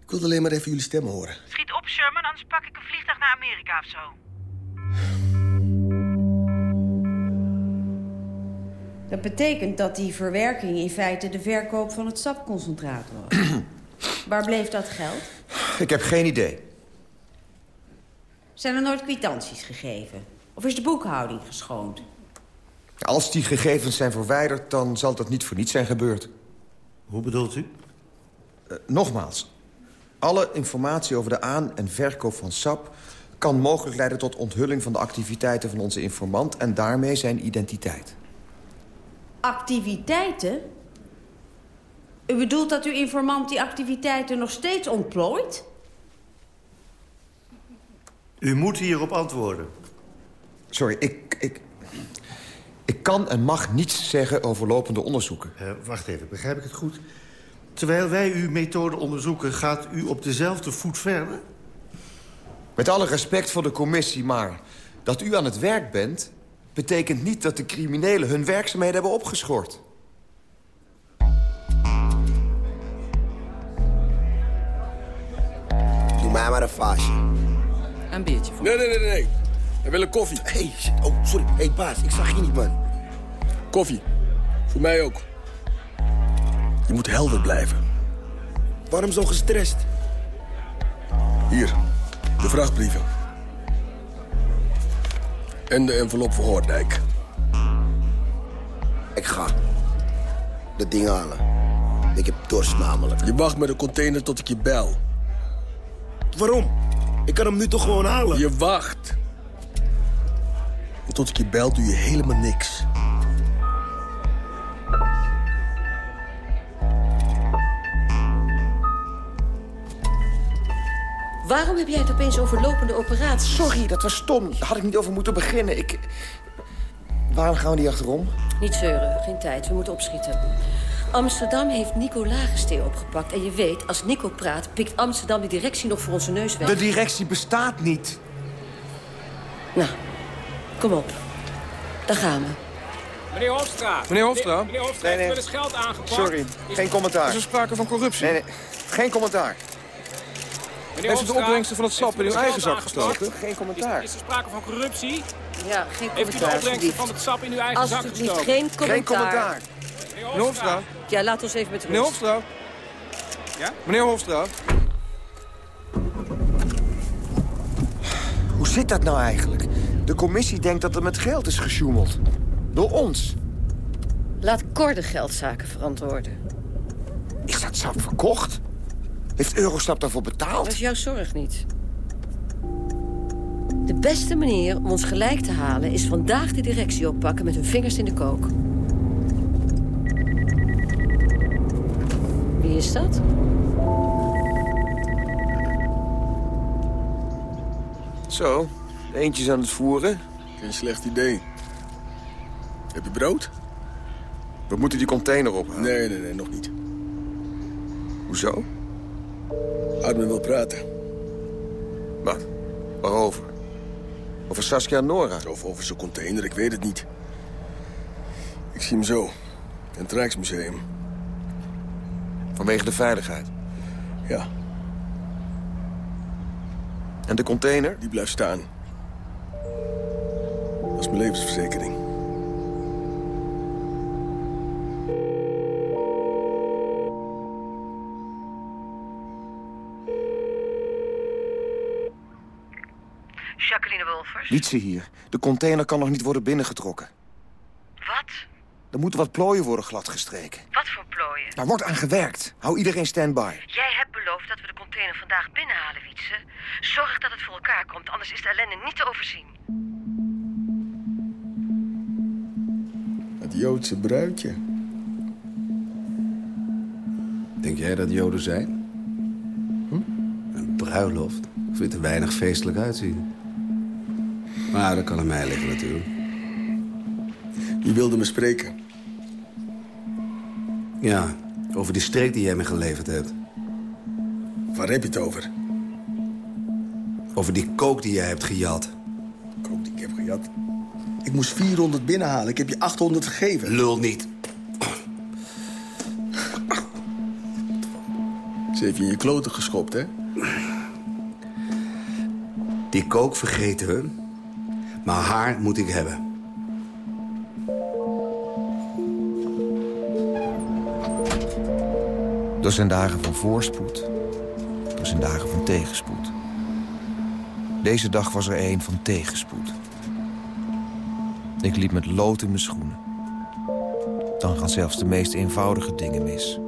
Ik wilde alleen maar even jullie stemmen horen. Schiet op, Sherman, anders pak ik een vliegtuig naar Amerika of zo. Dat betekent dat die verwerking in feite de verkoop van het sapconcentraat was. Waar bleef dat geld? Ik heb geen idee. Zijn er nooit kwitanties gegeven? Of is de boekhouding geschoond? Als die gegevens zijn verwijderd, dan zal dat niet voor niets zijn gebeurd. Hoe bedoelt u? Uh, nogmaals, alle informatie over de aan- en verkoop van sap... kan mogelijk leiden tot onthulling van de activiteiten van onze informant... en daarmee zijn identiteit. Activiteiten? U bedoelt dat uw informant die activiteiten nog steeds ontplooit? U moet hierop antwoorden. Sorry, ik, ik, ik kan en mag niets zeggen over lopende onderzoeken. Uh, wacht even, begrijp ik het goed? Terwijl wij uw methode onderzoeken, gaat u op dezelfde voet verder? Met alle respect voor de commissie, maar dat u aan het werk bent... betekent niet dat de criminelen hun werkzaamheden hebben opgeschort. Doe mij maar een vaasje. Een biertje voor Nee, nee, nee, nee. We willen koffie. Hey, oh, sorry. hey, baas, ik zag je niet, man. Koffie. Voor mij ook. Je moet helder blijven. Waarom zo gestrest? Hier, de vrachtbrieven. En de envelop voor Hoordijk. Ik ga. De ding halen. Ik heb dorst namelijk. Je wacht met de container tot ik je bel. Waarom? Ik kan hem nu toch gewoon halen? Je wacht. En tot ik je bel doe je helemaal niks. Waarom heb jij het opeens over lopende operaties? Sorry, dat was stom. Daar had ik niet over moeten beginnen. Ik... Waarom gaan we niet achterom? Niet zeuren, geen tijd. We moeten opschieten. Amsterdam heeft Nico Lagerstee opgepakt. En je weet, als Nico praat, pikt Amsterdam de directie nog voor onze neus weg. De directie bestaat niet. Nou, kom op. Daar gaan we. Meneer Hofstra. Meneer Hofstra? Meneer Hofstra Nee, nee. heeft geld aangepakt. Sorry, geen commentaar. Is er sprake van corruptie? Nee, nee, geen commentaar. Heeft u de opbrengsten van het sap in uw eigen zak gestoken? Geen commentaar. Is, is er sprake van corruptie? Ja, geen Heeft u de commentaar, opbrengsten van het sap in uw eigen zak gestoken? geen commentaar. Geen commentaar. Meneer Hofstra. Ja, laat ons even met rust. Meneer Hofstra? Ja? Meneer Hofstra? Hoe zit dat nou eigenlijk? De commissie denkt dat er met geld is gesjoemeld. Door ons. Laat Cor de geldzaken verantwoorden. Is dat sap verkocht? Heeft Eurostap daarvoor betaald? Dat is jouw zorg niet. De beste manier om ons gelijk te halen... is vandaag de directie oppakken met hun vingers in de kook. Wie is dat? Zo, eentjes aan het voeren. Geen slecht idee. Heb je brood? We moeten die container ophalen. Nee, nee, nee, nog niet. Hoezo? Armin wil praten. Wat? Waarover? Over Saskia en Nora? Of over zijn container, ik weet het niet. Ik zie hem zo. In het Rijksmuseum. Vanwege de veiligheid? Ja. En de container? Die blijft staan. Dat is mijn levensverzekering. Wietse hier. De container kan nog niet worden binnengetrokken. Wat? Er moeten wat plooien worden gladgestreken. Wat voor plooien? Daar wordt aan gewerkt. Hou iedereen standby. Jij hebt beloofd dat we de container vandaag binnenhalen, Wietse. Zorg dat het voor elkaar komt, anders is de ellende niet te overzien. Het Joodse bruidje. Denk jij dat Joden zijn? Hm? Een bruiloft. Ik vind het er weinig feestelijk uitzien. Maar dat kan aan mij liggen natuurlijk. Die wilde me spreken. Ja, over die streek die jij me geleverd hebt. Waar heb je het over? Over die kook die jij hebt gejat. Kook die ik heb gejat? Ik moest 400 binnenhalen. Ik heb je 800 gegeven. Lul niet. Ze heeft je in je kloten geschopt, hè? Die kook vergeten we. Maar haar moet ik hebben. Er zijn dagen van voorspoed. Er zijn dagen van tegenspoed. Deze dag was er een van tegenspoed. Ik liep met lood in mijn schoenen. Dan gaan zelfs de meest eenvoudige dingen mis.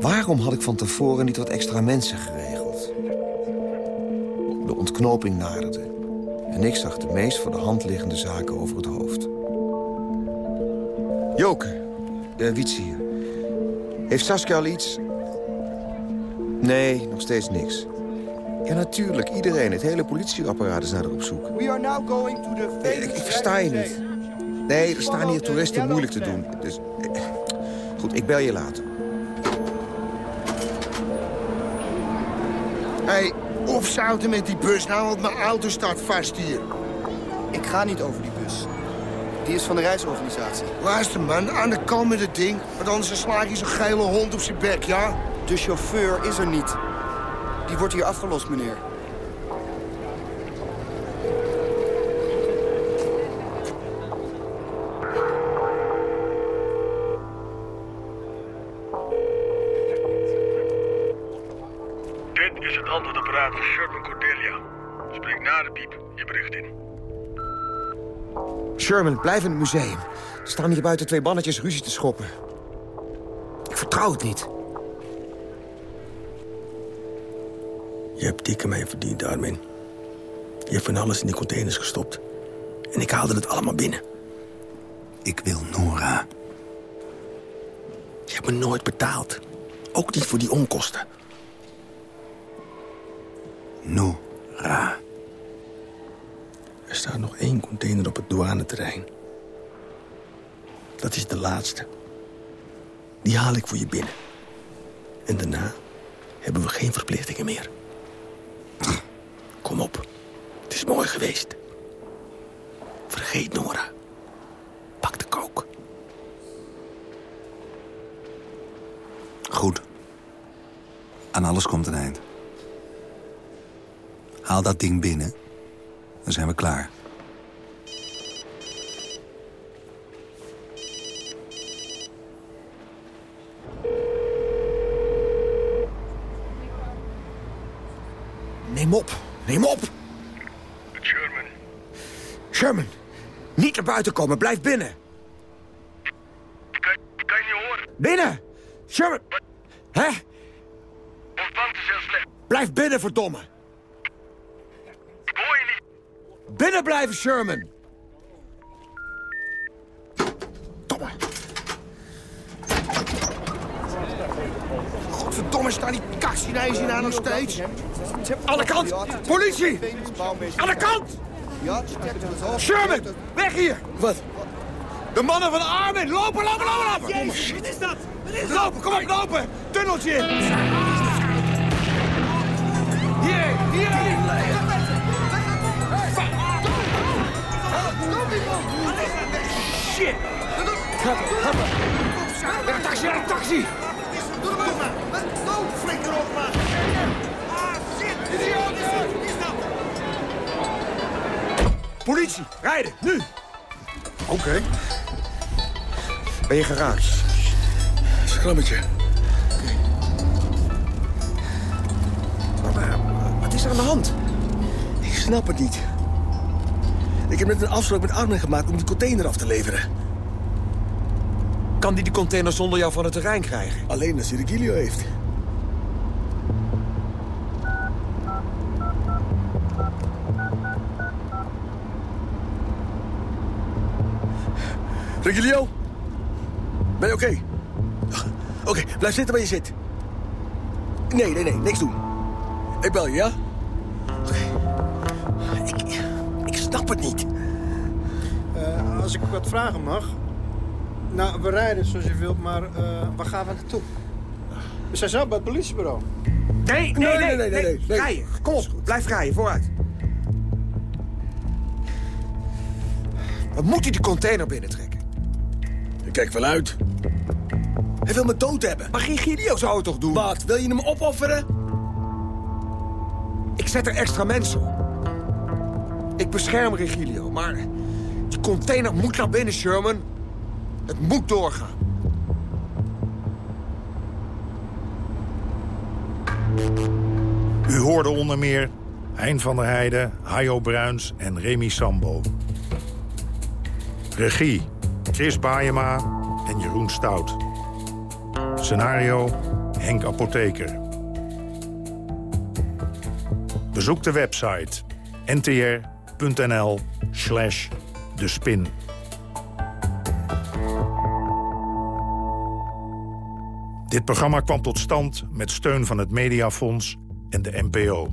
Waarom had ik van tevoren niet wat extra mensen geregeld? De ontknoping naderde. En ik zag de meest voor de hand liggende zaken over het hoofd. Joke, uh, Wietse hier. Heeft Saskia al iets? Nee, nog steeds niks. Ja, natuurlijk. Iedereen. Het hele politieapparaat is naar haar op zoek. We are now going to the Nee, ik, ik versta je niet. Nee, er staan hier toeristen moeilijk te doen. Dus, eh, goed, ik bel je later. Hey, opzouten met die bus nou, want mijn auto staat vast hier. Ik ga niet over die bus. Die is van de reisorganisatie. Luister man, aan de kant met het ding. Want anders slaag je zo'n gele hond op zijn bek, ja? De chauffeur is er niet. Die wordt hier afgelost, meneer. Sherman, blijf in het museum. Er staan hier buiten twee bannetjes ruzie te schoppen. Ik vertrouw het niet. Je hebt dikke mee verdiend, Armin. Je hebt van alles in die containers gestopt. En ik haalde het allemaal binnen. Ik wil Nora. Je hebt me nooit betaald. Ook niet voor die onkosten. Nora. Er staat nog één container op het douaneterrein. Dat is de laatste. Die haal ik voor je binnen. En daarna hebben we geen verplichtingen meer. Kom op. Het is mooi geweest. Vergeet Nora. Pak de kook. Goed. Aan alles komt een eind. Haal dat ding binnen. Dan zijn we klaar. Neem op. Neem op. Sherman. Sherman, niet naar buiten komen. Blijf binnen. Kan, kan je niet horen? Binnen. Sherman. Hè? Ons band is heel slecht. Blijf binnen, verdomme. Ik hoor je niet. Binnen blijven, Sherman. Godverdomme, staan die kakchinezen daar nog steeds? De kant! Politie! De kant! Sherman, weg hier! Wat? De mannen van Armin, lopen, lopen, lopen, lopen! Shit. Wat is dat? Wat is lopen, kom op, lopen! Tunneltje Shit! Naar een taxi, een taxi! Doe hem man. No, flikker op, man. Ah, shit. Idioot. is dat? Politie, rijden, nu! Oké. Ben je geraakt? Schrammetje. Maar, maar, wat is er aan de hand? Ik snap het niet. Ik heb net een afspraak met Armin gemaakt om die container af te leveren. Kan die die container zonder jou van het terrein krijgen? Alleen als hij de Gilio heeft. Regilio? Ben je oké? Oké, blijf zitten waar je zit. Nee, nee, nee, niks doen. Ik bel je, ja? Wat vragen mag. Nou, we rijden zoals je wilt, maar eh, waar gaan we naartoe? We zijn zo bij het politiebureau. Nee, nee, nee, nee, nee. nee, Rijden, kom op, blijf rijden, vooruit. Wat moet hij die container binnentrekken? Ik kijk wel uit. Hij wil me dood hebben. Maar Gilio zou het toch doen? Wat, wil je hem opofferen? Ik zet er extra mensen op. Ik bescherm Regilio, maar container moet naar binnen, Sherman. Het moet doorgaan. U hoorde onder meer Hein van der Heijden, Hajo Bruins en Remy Sambo. Regie Chris Baayema en Jeroen Stout. Scenario Henk Apotheker. Bezoek de website ntr.nl slash de spin. Dit programma kwam tot stand met steun van het Mediafonds en de NPO.